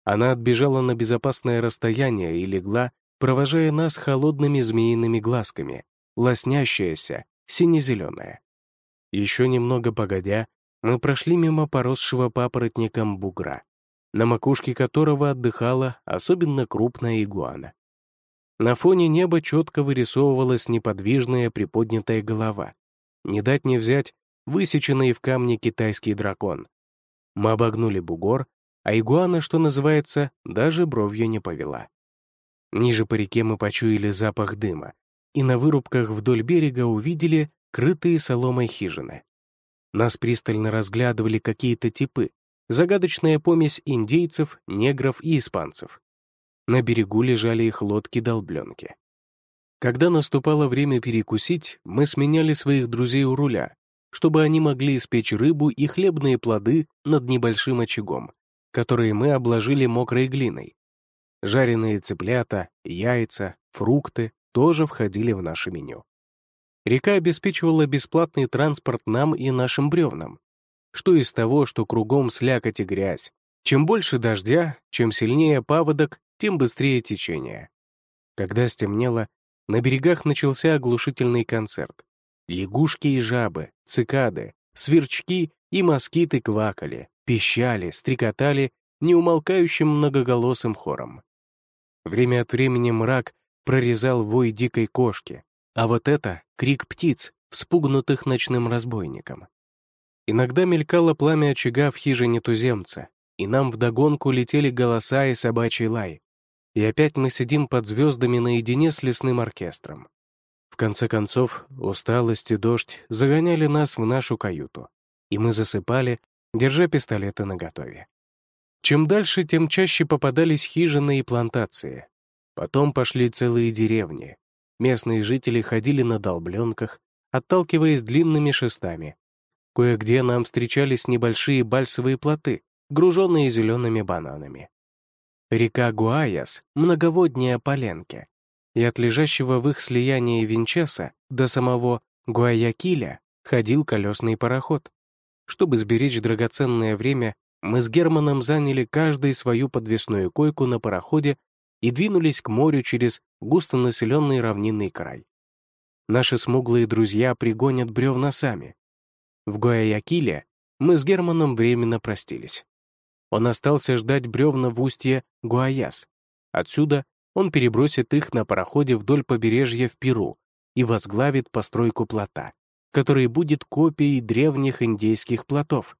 Она отбежала на безопасное расстояние и легла, провожая нас холодными змеиными глазками, лоснящаяся, сине-зеленая. Еще немного погодя, мы прошли мимо поросшего папоротником бугра, на макушке которого отдыхала особенно крупная игуана. На фоне неба четко вырисовывалась неподвижная приподнятая голова. Не дать не взять высеченный в камне китайский дракон. Мы обогнули бугор, а игуана, что называется, даже бровью не повела. Ниже по реке мы почуяли запах дыма, и на вырубках вдоль берега увидели крытые соломой хижины. Нас пристально разглядывали какие-то типы, загадочная помесь индейцев, негров и испанцев. На берегу лежали их лодки-долбленки. Когда наступало время перекусить, мы сменяли своих друзей у руля, чтобы они могли испечь рыбу и хлебные плоды над небольшим очагом, которые мы обложили мокрой глиной. Жареные цыплята, яйца, фрукты тоже входили в наше меню. Река обеспечивала бесплатный транспорт нам и нашим бревнам. Что из того, что кругом слякоть и грязь? Чем больше дождя, чем сильнее паводок, тем быстрее течение. Когда стемнело, на берегах начался оглушительный концерт. Лягушки и жабы, цикады, сверчки и москиты квакали, пищали, стрекотали неумолкающим многоголосым хором. Время от времени мрак прорезал вой дикой кошки, а вот это — крик птиц, вспугнутых ночным разбойником. Иногда мелькало пламя очага в хижине туземца, и нам вдогонку летели голоса и собачий лай. И опять мы сидим под звездами наедине с лесным оркестром. В конце концов, усталость и дождь загоняли нас в нашу каюту, и мы засыпали, держа пистолеты наготове. Чем дальше, тем чаще попадались хижины и плантации. Потом пошли целые деревни, Местные жители ходили на долбленках, отталкиваясь длинными шестами. Кое-где нам встречались небольшие бальсовые плоты, груженные зелеными бананами. река Гуаяс, многоводнее Поленке, и от лежащего в их слиянии Винчеса до самого Гуаякиля ходил колесный пароход. Чтобы сберечь драгоценное время, мы с Германом заняли каждый свою подвесную койку на пароходе и двинулись к морю через густонаселенный равнинный край. Наши смуглые друзья пригонят бревна сами. В Гуаякиле мы с Германом временно простились. Он остался ждать бревна в устье Гуаяс. Отсюда он перебросит их на пароходе вдоль побережья в Перу и возглавит постройку плота, который будет копией древних индейских плотов.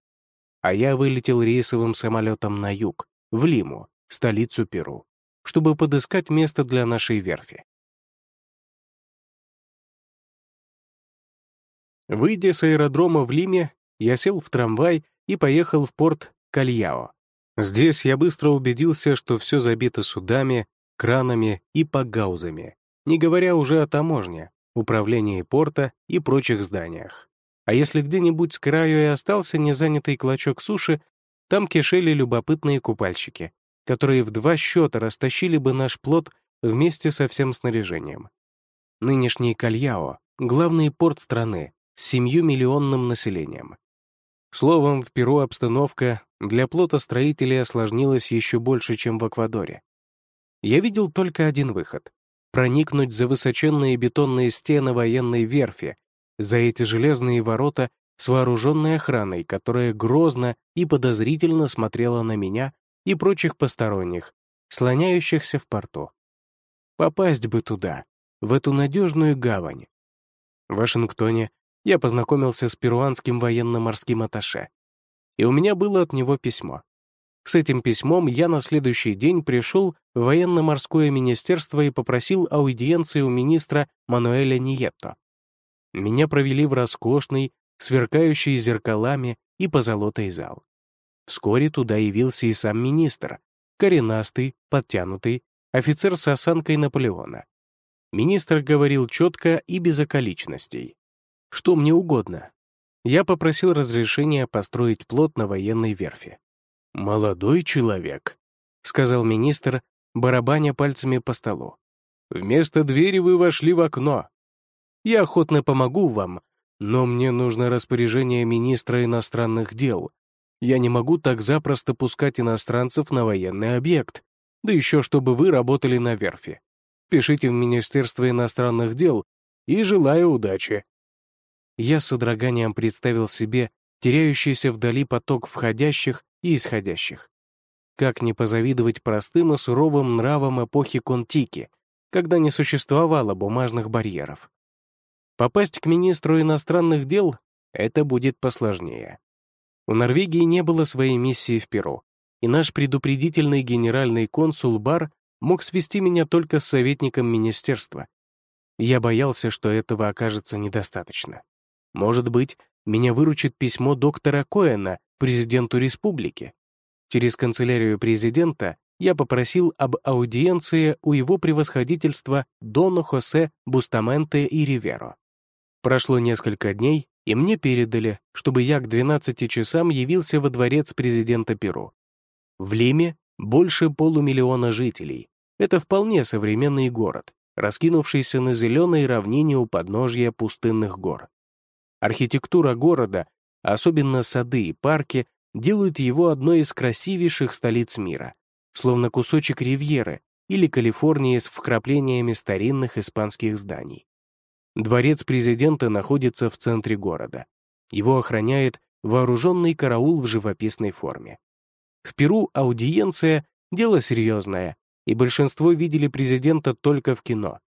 А я вылетел рейсовым самолетом на юг, в Лиму, столицу Перу, чтобы подыскать место для нашей верфи. Выйдя с аэродрома в Лиме, я сел в трамвай и поехал в порт Кальяо. Здесь я быстро убедился, что все забито судами, кранами и погаузами, не говоря уже о таможне, управлении порта и прочих зданиях. А если где-нибудь с краю и остался незанятый клочок суши, там кишели любопытные купальщики, которые в два счета растащили бы наш плод вместе со всем снаряжением. Нынешний Кальяо — главный порт страны с семью-миллионным населением. Словом, в Перу обстановка для плотостроителей осложнилась еще больше, чем в Эквадоре. Я видел только один выход — проникнуть за высоченные бетонные стены военной верфи, за эти железные ворота с вооруженной охраной, которая грозно и подозрительно смотрела на меня и прочих посторонних, слоняющихся в порту. Попасть бы туда, в эту надежную гавань. В Вашингтоне я познакомился с перуанским военно-морским атташе. И у меня было от него письмо. С этим письмом я на следующий день пришел в военно-морское министерство и попросил аудиенции у министра Мануэля Ниетто. Меня провели в роскошный, сверкающий зеркалами и позолотой зал. Вскоре туда явился и сам министр, коренастый, подтянутый, офицер с осанкой Наполеона. Министр говорил четко и без околичностей что мне угодно. Я попросил разрешения построить плот на военной верфи. «Молодой человек», — сказал министр, барабаня пальцами по столу. «Вместо двери вы вошли в окно. Я охотно помогу вам, но мне нужно распоряжение министра иностранных дел. Я не могу так запросто пускать иностранцев на военный объект, да еще чтобы вы работали на верфи. Пишите в Министерство иностранных дел и желаю удачи я с содроганием представил себе теряющийся вдали поток входящих и исходящих. Как не позавидовать простым и суровым нравам эпохи Контики, когда не существовало бумажных барьеров. Попасть к министру иностранных дел — это будет посложнее. У Норвегии не было своей миссии в Перу, и наш предупредительный генеральный консул Бар мог свести меня только с советником министерства. Я боялся, что этого окажется недостаточно. Может быть, меня выручит письмо доктора Коэна, президенту республики. Через канцелярию президента я попросил об аудиенции у его превосходительства Дона Хосе Бустаменте и Риверо. Прошло несколько дней, и мне передали, чтобы я к 12 часам явился во дворец президента Перу. В Лиме больше полумиллиона жителей. Это вполне современный город, раскинувшийся на зеленой равнине у подножья пустынных гор. Архитектура города, особенно сады и парки, делают его одной из красивейших столиц мира, словно кусочек ривьеры или Калифорнии с вкраплениями старинных испанских зданий. Дворец президента находится в центре города. Его охраняет вооруженный караул в живописной форме. В Перу аудиенция — дело серьезное, и большинство видели президента только в кино.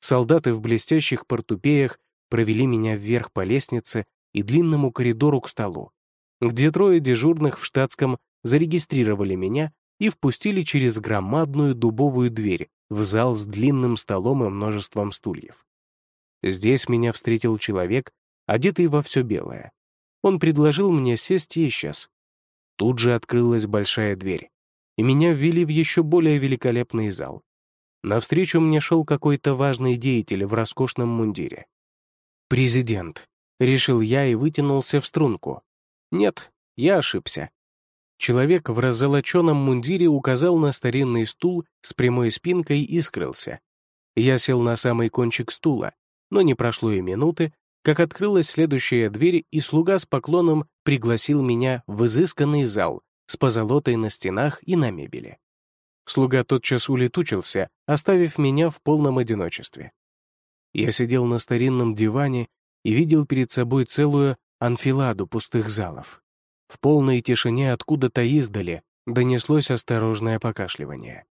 Солдаты в блестящих портупеях провели меня вверх по лестнице и длинному коридору к столу, где трое дежурных в штатском зарегистрировали меня и впустили через громадную дубовую дверь в зал с длинным столом и множеством стульев. Здесь меня встретил человек, одетый во все белое. Он предложил мне сесть и исчез. Тут же открылась большая дверь, и меня ввели в еще более великолепный зал. Навстречу мне шел какой-то важный деятель в роскошном мундире. «Президент», — решил я и вытянулся в струнку. Нет, я ошибся. человек в раззолоченном мундире указал на старинный стул с прямой спинкой и скрылся. Я сел на самый кончик стула, но не прошло и минуты, как открылась следующая дверь, и слуга с поклоном пригласил меня в изысканный зал с позолотой на стенах и на мебели. Слуга тотчас улетучился, оставив меня в полном одиночестве. Я сидел на старинном диване и видел перед собой целую анфиладу пустых залов. В полной тишине откуда-то издали донеслось осторожное покашливание.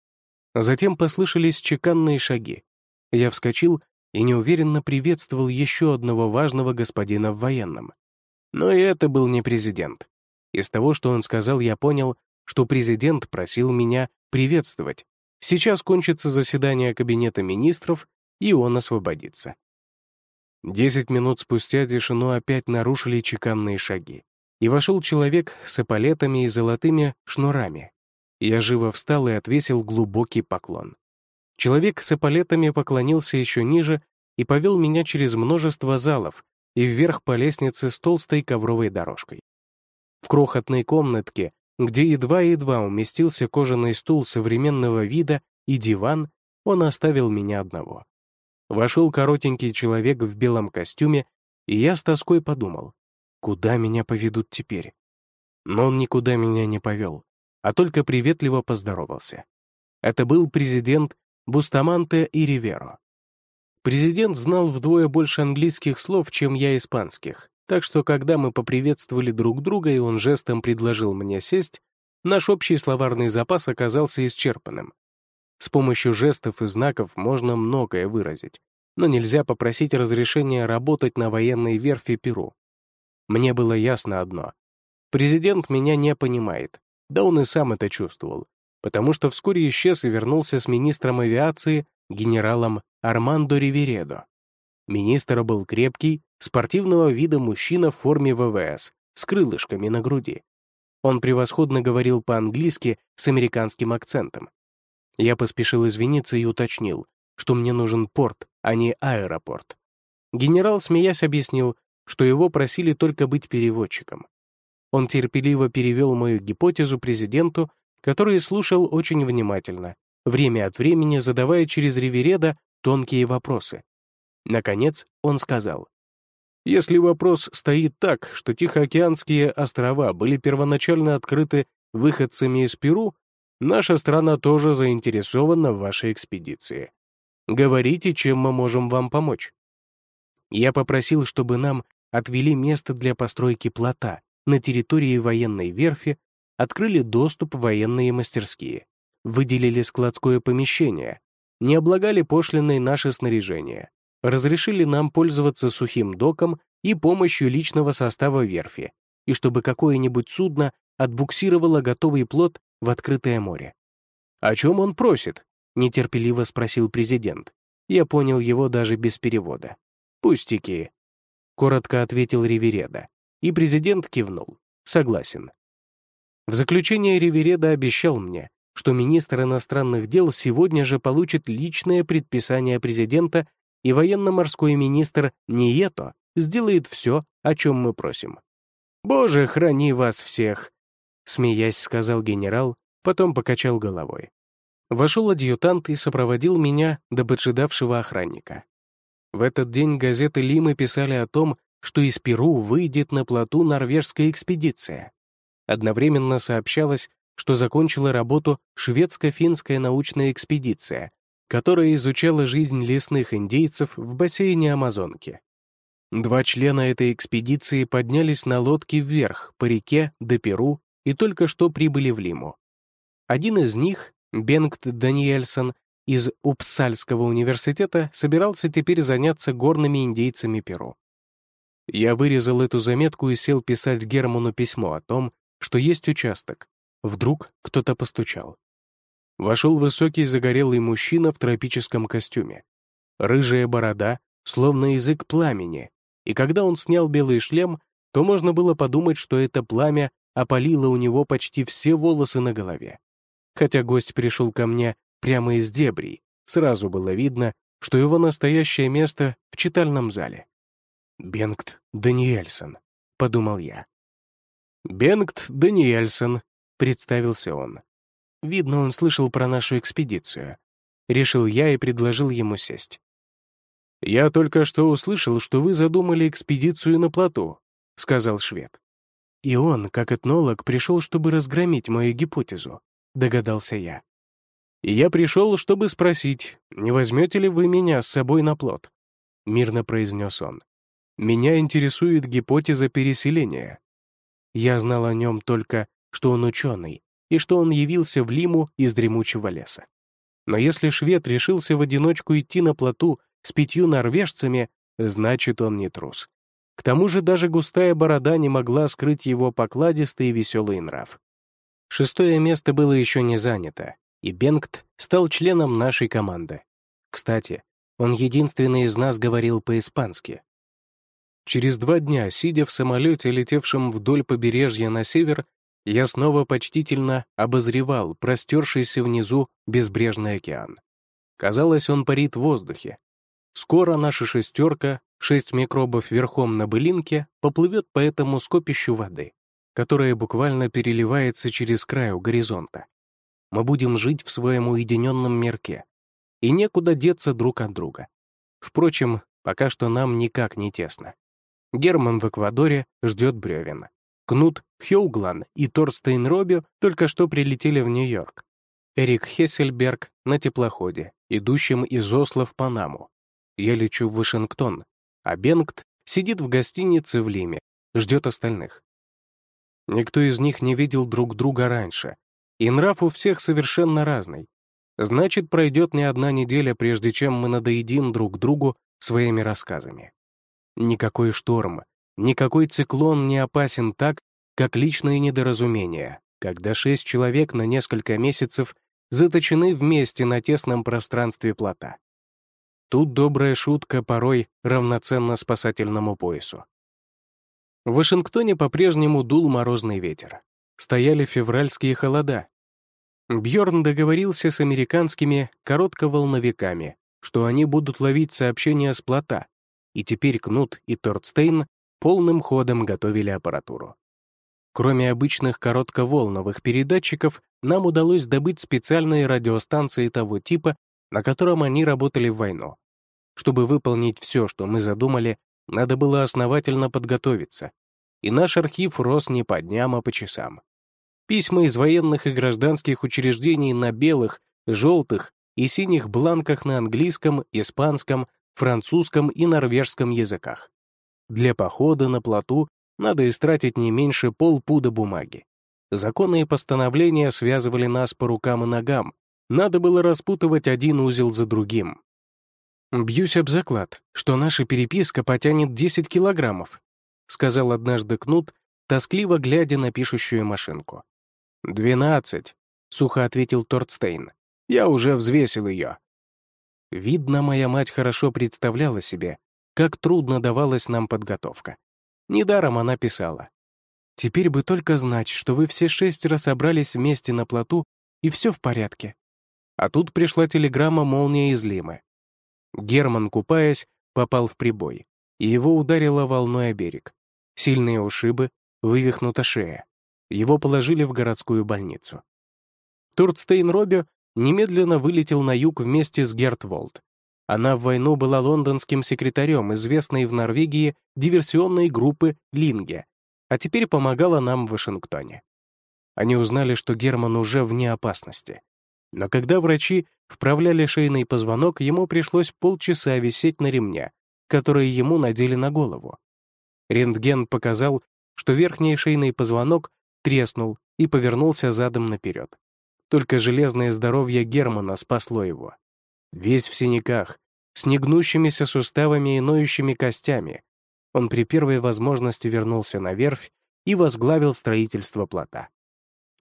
Затем послышались чеканные шаги. Я вскочил и неуверенно приветствовал еще одного важного господина в военном. Но и это был не президент. Из того, что он сказал, я понял, что президент просил меня приветствовать. Сейчас кончится заседание Кабинета министров, и он освободится. Десять минут спустя тишину опять нарушили чеканные шаги, и вошел человек с эполетами и золотыми шнурами. Я живо встал и отвесил глубокий поклон. Человек с эполетами поклонился еще ниже и повел меня через множество залов и вверх по лестнице с толстой ковровой дорожкой. В крохотной комнатке, где едва-едва уместился кожаный стул современного вида и диван, он оставил меня одного. Вошел коротенький человек в белом костюме, и я с тоской подумал, куда меня поведут теперь? Но он никуда меня не повел, а только приветливо поздоровался. Это был президент Бустаманте и Риверо. Президент знал вдвое больше английских слов, чем я испанских, так что когда мы поприветствовали друг друга и он жестом предложил мне сесть, наш общий словарный запас оказался исчерпанным. С помощью жестов и знаков можно многое выразить, но нельзя попросить разрешения работать на военной верфи Перу. Мне было ясно одно. Президент меня не понимает, да он и сам это чувствовал, потому что вскоре исчез и вернулся с министром авиации, генералом Армандо Ривередо. Министр был крепкий, спортивного вида мужчина в форме ВВС, с крылышками на груди. Он превосходно говорил по-английски с американским акцентом. Я поспешил извиниться и уточнил, что мне нужен порт, а не аэропорт. Генерал, смеясь, объяснил, что его просили только быть переводчиком. Он терпеливо перевел мою гипотезу президенту, который слушал очень внимательно, время от времени задавая через ревереда тонкие вопросы. Наконец он сказал, «Если вопрос стоит так, что Тихоокеанские острова были первоначально открыты выходцами из Перу, Наша страна тоже заинтересована в вашей экспедиции. Говорите, чем мы можем вам помочь. Я попросил, чтобы нам отвели место для постройки плота на территории военной верфи, открыли доступ в военные мастерские, выделили складское помещение, не облагали пошлиной наше снаряжение, разрешили нам пользоваться сухим доком и помощью личного состава верфи, и чтобы какое-нибудь судно отбуксировало готовый плод в открытое море. «О чем он просит?» — нетерпеливо спросил президент. Я понял его даже без перевода. «Пустяки», — коротко ответил Ривереда, и президент кивнул. «Согласен». В заключение Ривереда обещал мне, что министр иностранных дел сегодня же получит личное предписание президента и военно-морской министр Нието сделает все, о чем мы просим. «Боже, храни вас всех!» Смеясь, сказал генерал, потом покачал головой. Вошел адъютант и сопроводил меня до поджидавшего охранника. В этот день газеты Лимы писали о том, что из Перу выйдет на плоту норвежская экспедиция. Одновременно сообщалось, что закончила работу шведско-финская научная экспедиция, которая изучала жизнь лесных индейцев в бассейне Амазонки. Два члена этой экспедиции поднялись на лодке вверх по реке до Перу и только что прибыли в Лиму. Один из них, Бенгт Даниэльсон, из Упсальского университета собирался теперь заняться горными индейцами Перу. Я вырезал эту заметку и сел писать Герману письмо о том, что есть участок. Вдруг кто-то постучал. Вошел высокий загорелый мужчина в тропическом костюме. Рыжая борода, словно язык пламени, и когда он снял белый шлем, то можно было подумать, что это пламя опалило у него почти все волосы на голове. Хотя гость пришел ко мне прямо из дебрей, сразу было видно, что его настоящее место в читальном зале. «Бенгт Даниэльсон», — подумал я. «Бенгт Даниэльсон», — представился он. Видно, он слышал про нашу экспедицию. Решил я и предложил ему сесть. «Я только что услышал, что вы задумали экспедицию на плоту», — сказал швед. «И он, как этнолог, пришел, чтобы разгромить мою гипотезу», — догадался я. «И я пришел, чтобы спросить, не возьмете ли вы меня с собой на плот?» — мирно произнес он. «Меня интересует гипотеза переселения. Я знал о нем только, что он ученый, и что он явился в Лиму из дремучего леса. Но если швед решился в одиночку идти на плоту с пятью норвежцами, значит, он не трус. К тому же даже густая борода не могла скрыть его покладистый и веселый нрав. Шестое место было еще не занято, и Бенгт стал членом нашей команды. Кстати, он единственный из нас говорил по-испански. Через два дня, сидя в самолете, летевшем вдоль побережья на север, я снова почтительно обозревал простершийся внизу безбрежный океан. Казалось, он парит в воздухе. Скоро наша шестерка, шесть микробов верхом на былинке, поплывет по этому скопищу воды, которая буквально переливается через край у горизонта. Мы будем жить в своем уединенном мирке, и некуда деться друг от друга. Впрочем, пока что нам никак не тесно. Герман в Эквадоре ждет бревен. Кнут Хьюглан и Торстейн Робби только что прилетели в Нью-Йорк. Эрик Хессельберг на теплоходе, идущем из Осло в Панаму. Я лечу в Вашингтон, а Бенгт сидит в гостинице в Лиме, ждет остальных. Никто из них не видел друг друга раньше, и нрав у всех совершенно разный. Значит, пройдет не одна неделя, прежде чем мы надоедим друг другу своими рассказами. Никакой шторм, Никакой циклон не опасен так, как личные недоразумения, когда шесть человек на несколько месяцев заточены вместе на тесном пространстве плота. Тут добрая шутка порой равноценна спасательному поясу. В Вашингтоне по-прежнему дул морозный ветер. Стояли февральские холода. Бьорн договорился с американскими коротковолновиками, что они будут ловить сообщения с плота, и теперь Кнут и Тортстейн полным ходом готовили аппаратуру. Кроме обычных коротковолновых передатчиков, нам удалось добыть специальные радиостанции того типа, на котором они работали в войну. Чтобы выполнить все, что мы задумали, надо было основательно подготовиться. И наш архив рос не по дням, а по часам. Письма из военных и гражданских учреждений на белых, желтых и синих бланках на английском, испанском, французском и норвежском языках. Для похода на плоту надо истратить не меньше полпуда бумаги. Законы и постановления связывали нас по рукам и ногам. Надо было распутывать один узел за другим. «Бьюсь об заклад, что наша переписка потянет 10 килограммов», сказал однажды Кнут, тоскливо глядя на пишущую машинку. «Двенадцать», — сухо ответил Тортстейн. «Я уже взвесил ее». Видно, моя мать хорошо представляла себе, как трудно давалась нам подготовка. Недаром она писала. «Теперь бы только знать, что вы все шестеро собрались вместе на плоту, и все в порядке». А тут пришла телеграмма «Молния из Лимы». Герман, купаясь, попал в прибой, и его ударило волной о берег. Сильные ушибы, вывихнута шея. Его положили в городскую больницу. Турцтейн Робби немедленно вылетел на юг вместе с Герт Волт. Она в войну была лондонским секретарем известной в Норвегии диверсионной группы «Линге», а теперь помогала нам в Вашингтоне. Они узнали, что Герман уже вне опасности. Но когда врачи вправляли шейный позвонок, ему пришлось полчаса висеть на ремне, который ему надели на голову. Рентген показал, что верхний шейный позвонок треснул и повернулся задом наперед. Только железное здоровье Германа спасло его весь в синяках, с негнущимися суставами и ноющими костями. Он при первой возможности вернулся на верфь и возглавил строительство плота.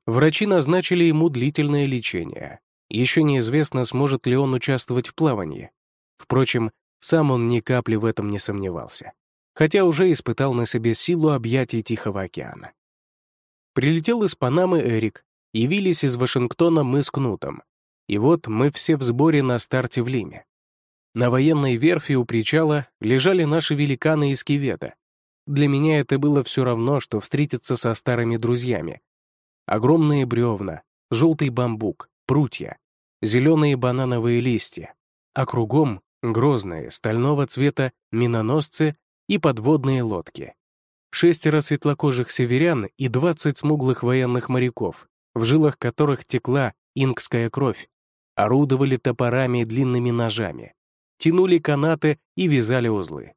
Врачи назначили ему длительное лечение. Еще неизвестно, сможет ли он участвовать в плавании. Впрочем, сам он ни капли в этом не сомневался, хотя уже испытал на себе силу объятий Тихого океана. Прилетел из Панамы Эрик, явились из Вашингтона мы с Кнутом, и вот мы все в сборе на старте в Лиме. На военной верфи у причала лежали наши великаны из Кивета. Для меня это было все равно, что встретиться со старыми друзьями. Огромные бревна, желтый бамбук, прутья, зеленые банановые листья, а кругом грозные, стального цвета миноносцы и подводные лодки. Шестеро светлокожих северян и двадцать смуглых военных моряков, в жилах которых текла инкская кровь, орудовали топорами и длинными ножами, тянули канаты и вязали узлы.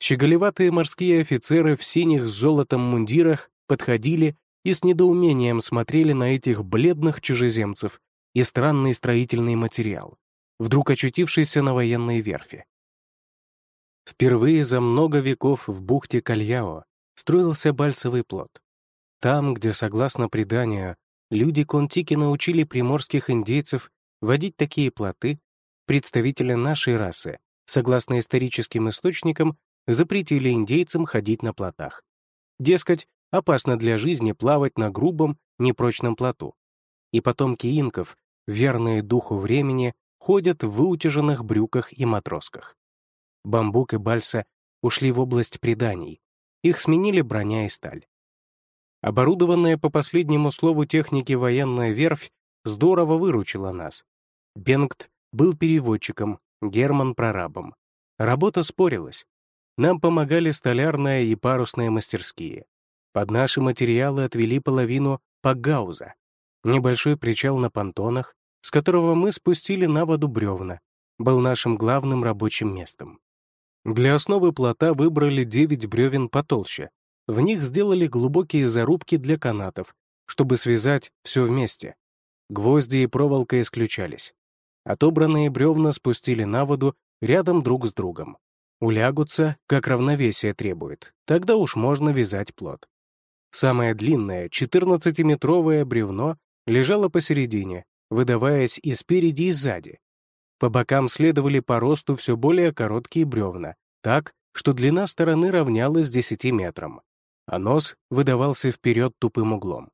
Щеголеватые морские офицеры в синих с золотом мундирах подходили и с недоумением смотрели на этих бледных чужеземцев и странный строительный материал, вдруг очутившийся на военной верфи. Впервые за много веков в бухте Кальяо строился бальсовый плод. Там, где, согласно преданию, люди Контики научили приморских индейцев водить такие плоты, представители нашей расы, согласно историческим источникам, запретили индейцам ходить на плотах. Дескать, опасно для жизни плавать на грубом, непрочном плоту. И потомки инков, верные духу времени, ходят в выутяженных брюках и матросках. Бамбук и бальса ушли в область преданий, их сменили броня и сталь. Оборудованная по последнему слову техники военная верфь здорово выручила нас. Бенгт был переводчиком, Герман — прорабом. Работа спорилась. Нам помогали столярная и парусные мастерские. Под наши материалы отвели половину Пагауза, небольшой причал на понтонах, с которого мы спустили на воду бревна, был нашим главным рабочим местом. Для основы плота выбрали 9 бревен потолще. В них сделали глубокие зарубки для канатов, чтобы связать все вместе. Гвозди и проволока исключались. Отобранные бревна спустили на воду рядом друг с другом улягутся, как равновесие требует, тогда уж можно вязать плод. Самое длинное, 14-метровое бревно лежало посередине, выдаваясь и спереди, и сзади. По бокам следовали по росту все более короткие бревна, так, что длина стороны равнялась 10 метрам, а нос выдавался вперед тупым углом.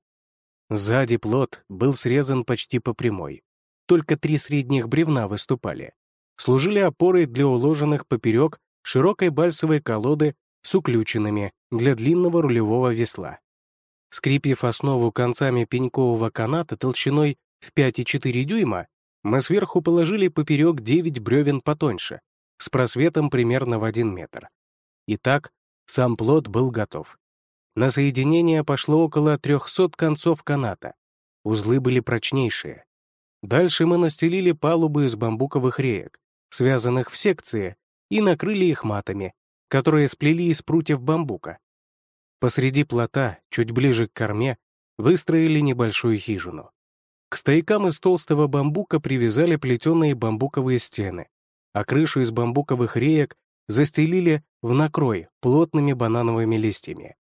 Сзади плод был срезан почти по прямой. Только три средних бревна выступали. Служили опорой для уложенных поперек широкой бальсовой колоды с уключенными для длинного рулевого весла. Скрепив основу концами пенькового каната толщиной в 5,4 дюйма, мы сверху положили поперек 9 бревен потоньше, с просветом примерно в 1 метр. Итак, сам плод был готов. На соединение пошло около 300 концов каната. Узлы были прочнейшие. Дальше мы настелили палубы из бамбуковых реек, связанных в секции и накрыли их матами, которые сплели из прутьев бамбука. Посреди плота, чуть ближе к корме, выстроили небольшую хижину. К стоякам из толстого бамбука привязали плетеные бамбуковые стены, а крышу из бамбуковых реек застелили в накрой плотными банановыми листьями.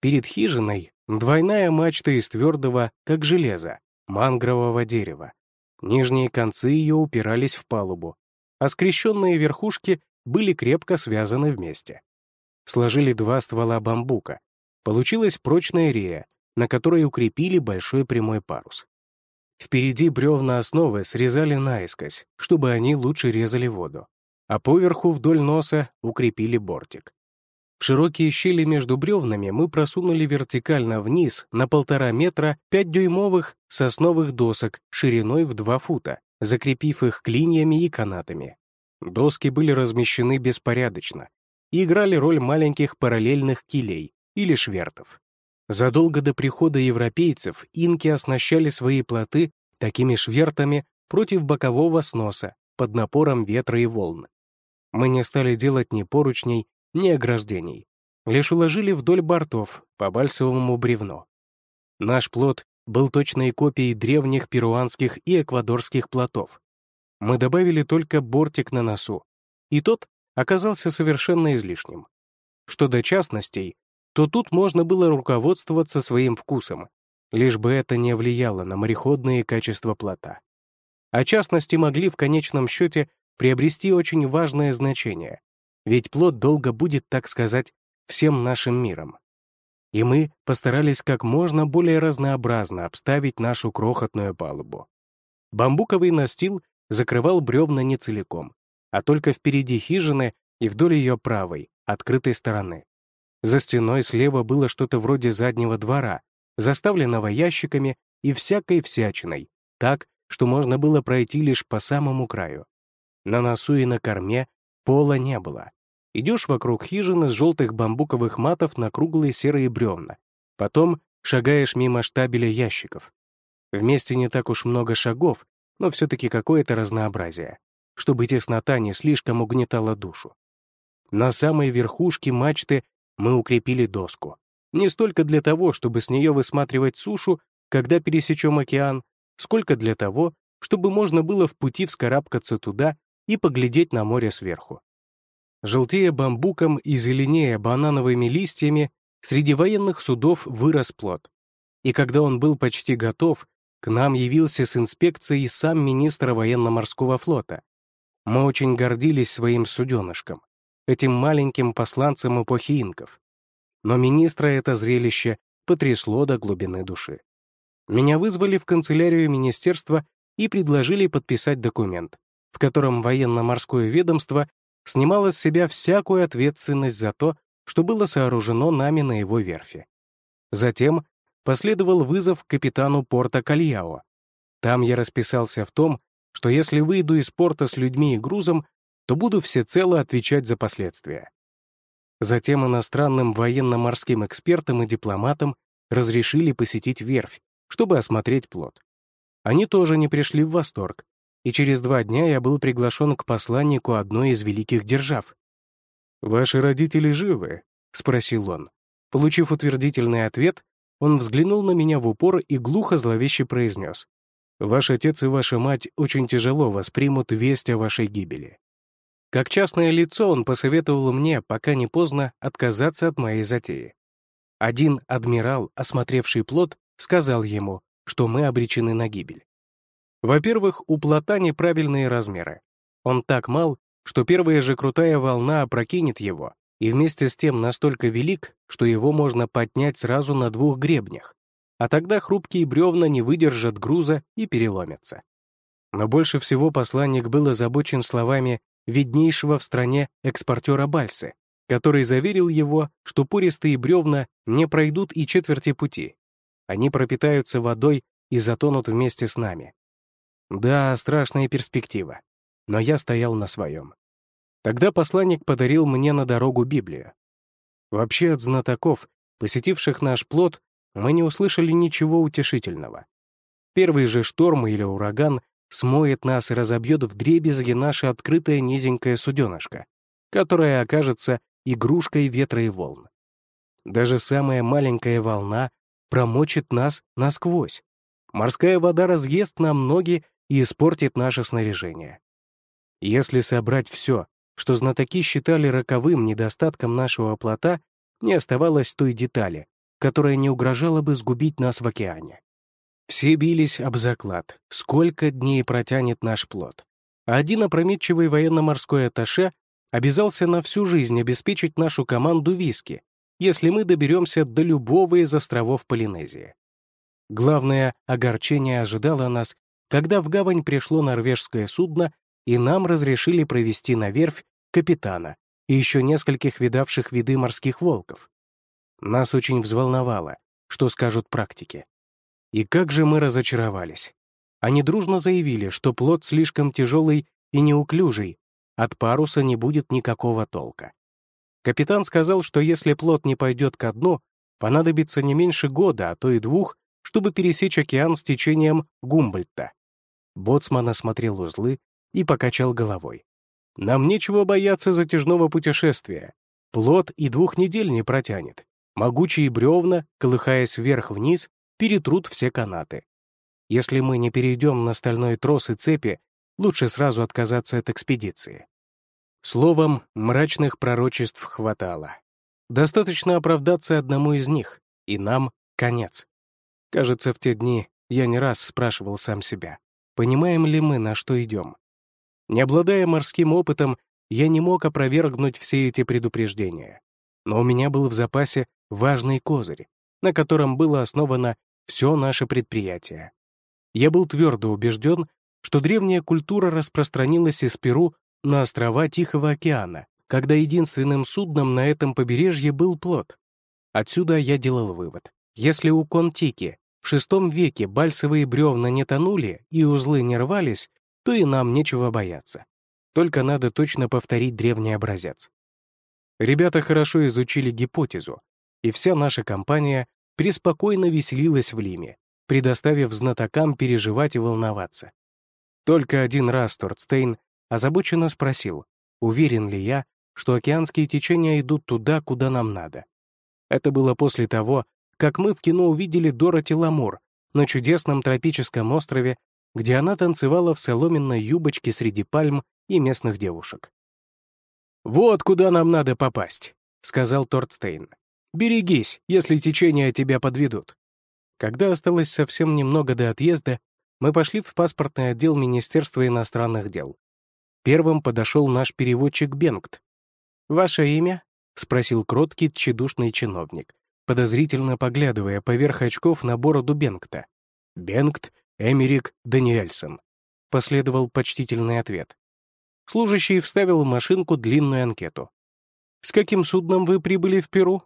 Перед хижиной двойная мачта из твердого, как железо, мангрового дерева. Нижние концы ее упирались в палубу, а скрещенные верхушки были крепко связаны вместе. Сложили два ствола бамбука. Получилась прочная рея, на которой укрепили большой прямой парус. Впереди бревна основы срезали наискось, чтобы они лучше резали воду, а поверху вдоль носа укрепили бортик. В широкие щели между бревнами мы просунули вертикально вниз на полтора метра пять дюймовых сосновых досок шириной в два фута, закрепив их клиньями и канатами. Доски были размещены беспорядочно и играли роль маленьких параллельных килей или швертов. Задолго до прихода европейцев инки оснащали свои плоты такими швертами против бокового сноса под напором ветра и волн. Мы не стали делать ни поручней, ни ограждений, лишь уложили вдоль бортов по бальсовому бревну. Наш плот был точной копией древних перуанских и эквадорских плотов, мы добавили только бортик на носу, и тот оказался совершенно излишним. Что до частностей, то тут можно было руководствоваться своим вкусом, лишь бы это не влияло на мореходные качества плота. А частности могли в конечном счете приобрести очень важное значение, ведь плод долго будет, так сказать, всем нашим миром. И мы постарались как можно более разнообразно обставить нашу крохотную палубу. Бамбуковый настил закрывал бревна не целиком, а только впереди хижины и вдоль ее правой, открытой стороны. За стеной слева было что-то вроде заднего двора, заставленного ящиками и всякой всячиной, так, что можно было пройти лишь по самому краю. На носу и на корме пола не было. Идешь вокруг хижины с желтых бамбуковых матов на круглые серые бревна. Потом шагаешь мимо штабеля ящиков. Вместе не так уж много шагов, но все-таки какое-то разнообразие, чтобы теснота не слишком угнетала душу. На самой верхушке мачты мы укрепили доску. Не столько для того, чтобы с нее высматривать сушу, когда пересечем океан, сколько для того, чтобы можно было в пути вскарабкаться туда и поглядеть на море сверху. Желтея бамбуком и зеленея банановыми листьями, среди военных судов вырос плод. И когда он был почти готов, к нам явился с инспекцией сам министр военно-морского флота. Мы очень гордились своим суденышком, этим маленьким посланцем эпохи инков. Но министра это зрелище потрясло до глубины души. Меня вызвали в канцелярию министерства и предложили подписать документ, в котором военно-морское ведомство снимало с себя всякую ответственность за то, что было сооружено нами на его верфи. Затем последовал вызов капитану порта Кальяо. Там я расписался в том, что если выйду из порта с людьми и грузом, то буду всецело отвечать за последствия. Затем иностранным военно-морским экспертам и дипломатам разрешили посетить верфь, чтобы осмотреть плод. Они тоже не пришли в восторг, и через два дня я был приглашен к посланнику одной из великих держав. «Ваши родители живы?» — спросил он. Получив утвердительный ответ, он взглянул на меня в упор и глухо зловеще произнес. «Ваш отец и ваша мать очень тяжело воспримут весть о вашей гибели». Как частное лицо он посоветовал мне, пока не поздно, отказаться от моей затеи. Один адмирал, осмотревший плод, сказал ему, что мы обречены на гибель. Во-первых, у плота неправильные размеры. Он так мал, что первая же крутая волна опрокинет его, и вместе с тем настолько велик, что его можно поднять сразу на двух гребнях, а тогда хрупкие бревна не выдержат груза и переломятся. Но больше всего посланник был озабочен словами виднейшего в стране экспортера Бальсы, который заверил его, что пористые бревна не пройдут и четверти пути. Они пропитаются водой и затонут вместе с нами. Да, страшная перспектива. Но я стоял на своем. Тогда посланник подарил мне на дорогу Библию. Вообще от знатоков, посетивших наш плод, мы не услышали ничего утешительного. Первый же шторм или ураган смоет нас и разобьет в дребезги наше открытое низенькое суденышко, которое окажется игрушкой ветра и волн. Даже самая маленькая волна промочит нас насквозь. Морская вода разъест нам ноги и испортит наше снаряжение. Если собрать все, что знатоки считали роковым недостатком нашего плота, не оставалось той детали, которая не угрожала бы сгубить нас в океане. Все бились об заклад, сколько дней протянет наш плод. Один опрометчивый военно-морской атташе обязался на всю жизнь обеспечить нашу команду виски, если мы доберемся до любого из островов Полинезии. Главное огорчение ожидало нас когда в гавань пришло норвежское судно, и нам разрешили провести на верфь капитана и еще нескольких видавших виды морских волков. Нас очень взволновало, что скажут практики. И как же мы разочаровались. Они дружно заявили, что плод слишком тяжелый и неуклюжий, от паруса не будет никакого толка. Капитан сказал, что если плод не пойдет ко дну, понадобится не меньше года, а то и двух, чтобы пересечь океан с течением Гумбольдта. Боцман осмотрел узлы и покачал головой. «Нам нечего бояться затяжного путешествия. Плод и двух недель не протянет. Могучие бревна, колыхаясь вверх-вниз, перетрут все канаты. Если мы не перейдем на стальной трос и цепи, лучше сразу отказаться от экспедиции». Словом, мрачных пророчеств хватало. Достаточно оправдаться одному из них, и нам конец. Кажется, в те дни я не раз спрашивал сам себя, понимаем ли мы, на что идем. Не обладая морским опытом, я не мог опровергнуть все эти предупреждения. Но у меня был в запасе важный козырь, на котором было основано все наше предприятие. Я был твердо убежден, что древняя культура распространилась из Перу на острова Тихого океана, когда единственным судном на этом побережье был плод. Отсюда я делал вывод Если у Контики в VI веке бальсовые бревна не тонули и узлы не рвались, то и нам нечего бояться. Только надо точно повторить древний образец. Ребята хорошо изучили гипотезу, и вся наша компания преспокойно веселилась в Лиме, предоставив знатокам переживать и волноваться. Только один раз Тортстейн озабоченно спросил, уверен ли я, что океанские течения идут туда, куда нам надо. Это было после того, как мы в кино увидели Дороти Ламур на чудесном тропическом острове, где она танцевала в соломенной юбочке среди пальм и местных девушек. «Вот куда нам надо попасть», — сказал Тортстейн. «Берегись, если течения тебя подведут». Когда осталось совсем немного до отъезда, мы пошли в паспортный отдел Министерства иностранных дел. Первым подошел наш переводчик Бенгт. «Ваше имя?» — спросил кроткий, тщедушный чиновник, подозрительно поглядывая поверх очков на бороду Бенгта. «Бенгт Эмерик Даниэльсон», — последовал почтительный ответ. Служащий вставил в машинку длинную анкету. «С каким судном вы прибыли в Перу?»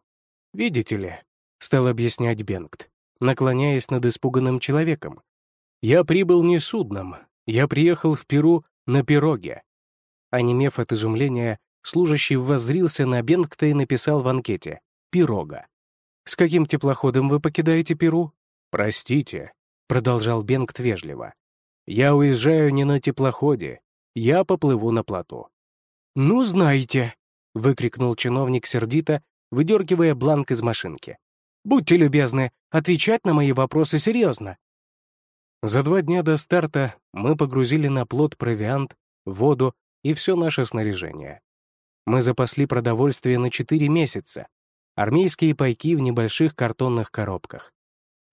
«Видите ли», — стал объяснять Бенгт, наклоняясь над испуганным человеком. «Я прибыл не судном, я приехал в Перу на пироге». Онемев от изумления, служащий воззрился на Бенгта и написал в анкете «Пирога». «С каким теплоходом вы покидаете Перу?» «Простите», — продолжал Бенгт вежливо. «Я уезжаю не на теплоходе, я поплыву на плоту». «Ну, знаете», — выкрикнул чиновник сердито, выдергивая бланк из машинки. «Будьте любезны, отвечать на мои вопросы серьезно». За два дня до старта мы погрузили на плот провиант, воду и все наше снаряжение. Мы запасли продовольствие на 4 месяца, армейские пайки в небольших картонных коробках.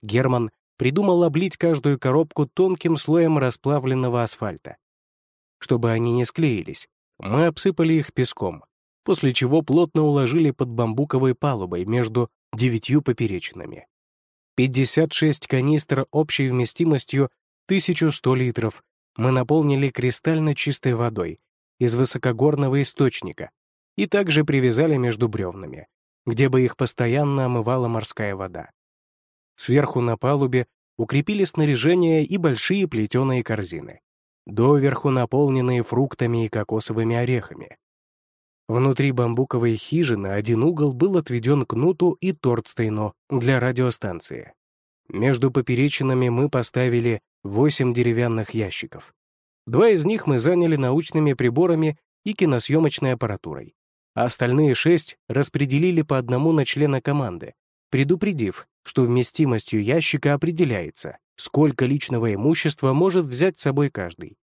Герман придумал облить каждую коробку тонким слоем расплавленного асфальта. Чтобы они не склеились, мы обсыпали их песком, после чего плотно уложили под бамбуковой палубой между девятью поперечинами. 56 канистр общей вместимостью 1100 литров мы наполнили кристально чистой водой из высокогорного источника и также привязали между бревнами, где бы их постоянно омывала морская вода. Сверху на палубе укрепили снаряжение и большие плетеные корзины доверху наполненные фруктами и кокосовыми орехами. Внутри бамбуковой хижины один угол был отведен Кнуту и Тортстейну для радиостанции. Между поперечинами мы поставили восемь деревянных ящиков. Два из них мы заняли научными приборами и киносъемочной аппаратурой, а остальные шесть распределили по одному на члена команды, предупредив, что вместимостью ящика определяется, сколько личного имущества может взять с собой каждый.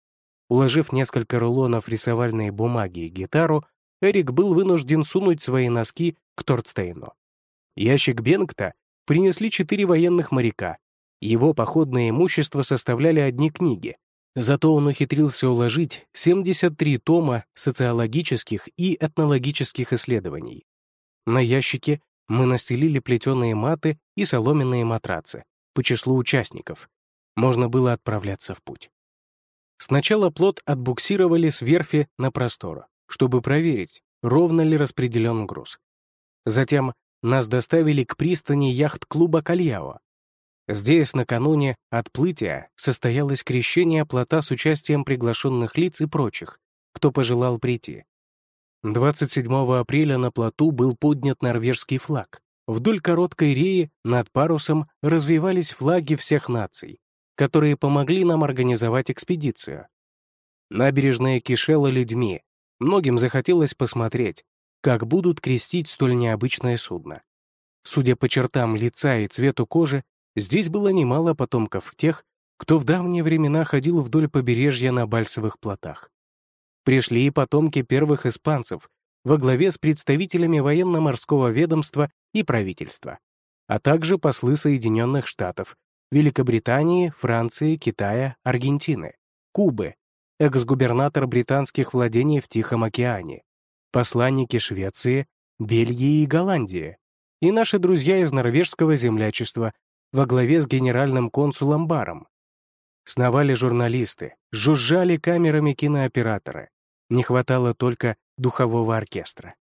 Уложив несколько рулонов рисовальной бумаги и гитару, Эрик был вынужден сунуть свои носки к Тортстейну. Ящик Бенгта принесли четыре военных моряка. Его походное имущество составляли одни книги. Зато он ухитрился уложить 73 тома социологических и этнологических исследований. На ящике мы настелили плетеные маты и соломенные матрацы по числу участников. Можно было отправляться в путь. Сначала плот отбуксировали с верфи на простор, чтобы проверить, ровно ли распределен груз. Затем нас доставили к пристани яхт-клуба «Кальяо». Здесь накануне отплытия состоялось крещение плота с участием приглашенных лиц и прочих, кто пожелал прийти. 27 апреля на плоту был поднят норвежский флаг. Вдоль короткой реи над парусом развивались флаги всех наций, которые помогли нам организовать экспедицию. Набережная кишела людьми. Многим захотелось посмотреть, как будут крестить столь необычное судно. Судя по чертам лица и цвету кожи, здесь было немало потомков тех, кто в давние времена ходил вдоль побережья на бальсовых плотах пришли и потомки первых испанцев во главе с представителями военно-морского ведомства и правительства, а также послы Соединенных Штатов, Великобритании, Франции, Китая, Аргентины, Кубы, экс-губернатор британских владений в Тихом океане, посланники Швеции, Бельгии и Голландии, и наши друзья из норвежского землячества во главе с генеральным консулом Баром, Сновали журналисты, жужжали камерами кинооператоры. Не хватало только духового оркестра.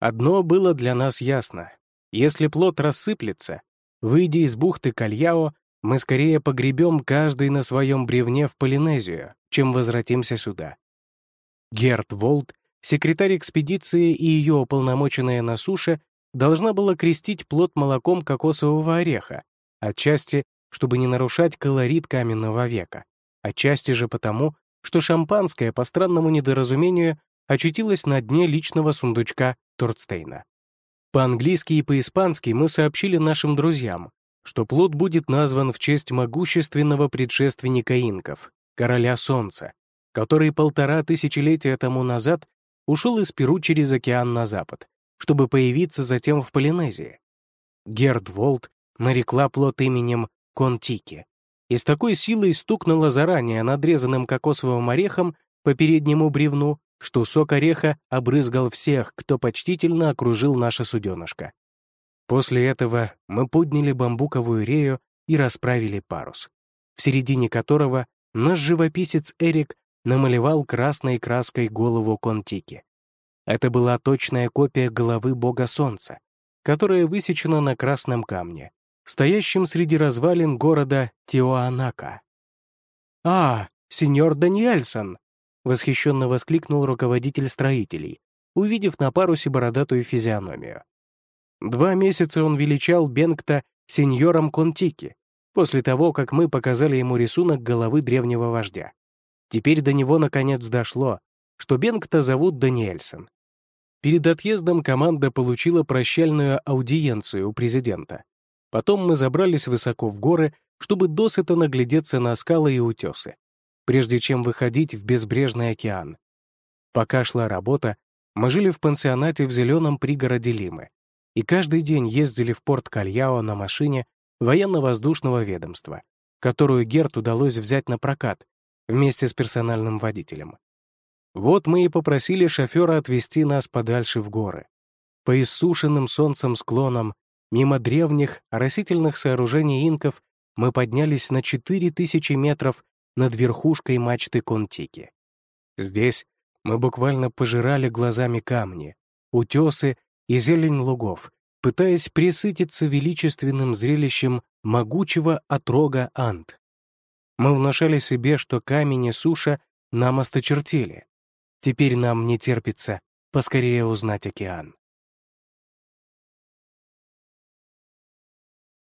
Одно было для нас ясно. Если плод рассыплется, выйдя из бухты Кальяо, мы скорее погребем каждый на своем бревне в Полинезию, чем возвратимся сюда. Герт Волт, секретарь экспедиции и ее уполномоченная на суше, должна была крестить плод молоком кокосового ореха, отчасти, чтобы не нарушать колорит каменного века, отчасти же потому, что шампанское, по странному недоразумению, очутилось на дне личного сундучка Тордстейна. По-английски и по-испански мы сообщили нашим друзьям, что плод будет назван в честь могущественного предшественника инков, короля Солнца, который полтора тысячелетия тому назад ушел из Перу через океан на запад, чтобы появиться затем в Полинезии. Герд Волт нарекла плод именем Контики и с такой силой стукнула заранее надрезанным кокосовым орехом по переднему бревну, что сок ореха обрызгал всех, кто почтительно окружил наше суденышко. После этого мы подняли бамбуковую рею и расправили парус, в середине которого наш живописец Эрик намалевал красной краской голову Контики. Это была точная копия головы бога солнца, которая высечена на красном камне, стоящем среди развалин города Тиоанака. «А, сеньор Даниэльсон!» — восхищенно воскликнул руководитель строителей, увидев на парусе бородатую физиономию. Два месяца он величал Бенгта сеньором Контики, после того, как мы показали ему рисунок головы древнего вождя. Теперь до него наконец дошло, что Бенгта зовут Даниэльсон. Перед отъездом команда получила прощальную аудиенцию у президента. Потом мы забрались высоко в горы, чтобы досыта наглядеться на скалы и утесы, прежде чем выходить в безбрежный океан. Пока шла работа, мы жили в пансионате в зеленом пригороде Лимы и каждый день ездили в порт Кальяо на машине военно-воздушного ведомства, которую Герт удалось взять на прокат вместе с персональным водителем. Вот мы и попросили шофера отвезти нас подальше в горы. По иссушенным солнцем склонам Мимо древних растительных сооружений инков мы поднялись на 4000 метров над верхушкой мачты Контики. Здесь мы буквально пожирали глазами камни, утесы и зелень лугов, пытаясь присытиться величественным зрелищем могучего отрога Ант. Мы внушали себе, что камень и суша нам осточертели. Теперь нам не терпится поскорее узнать океан.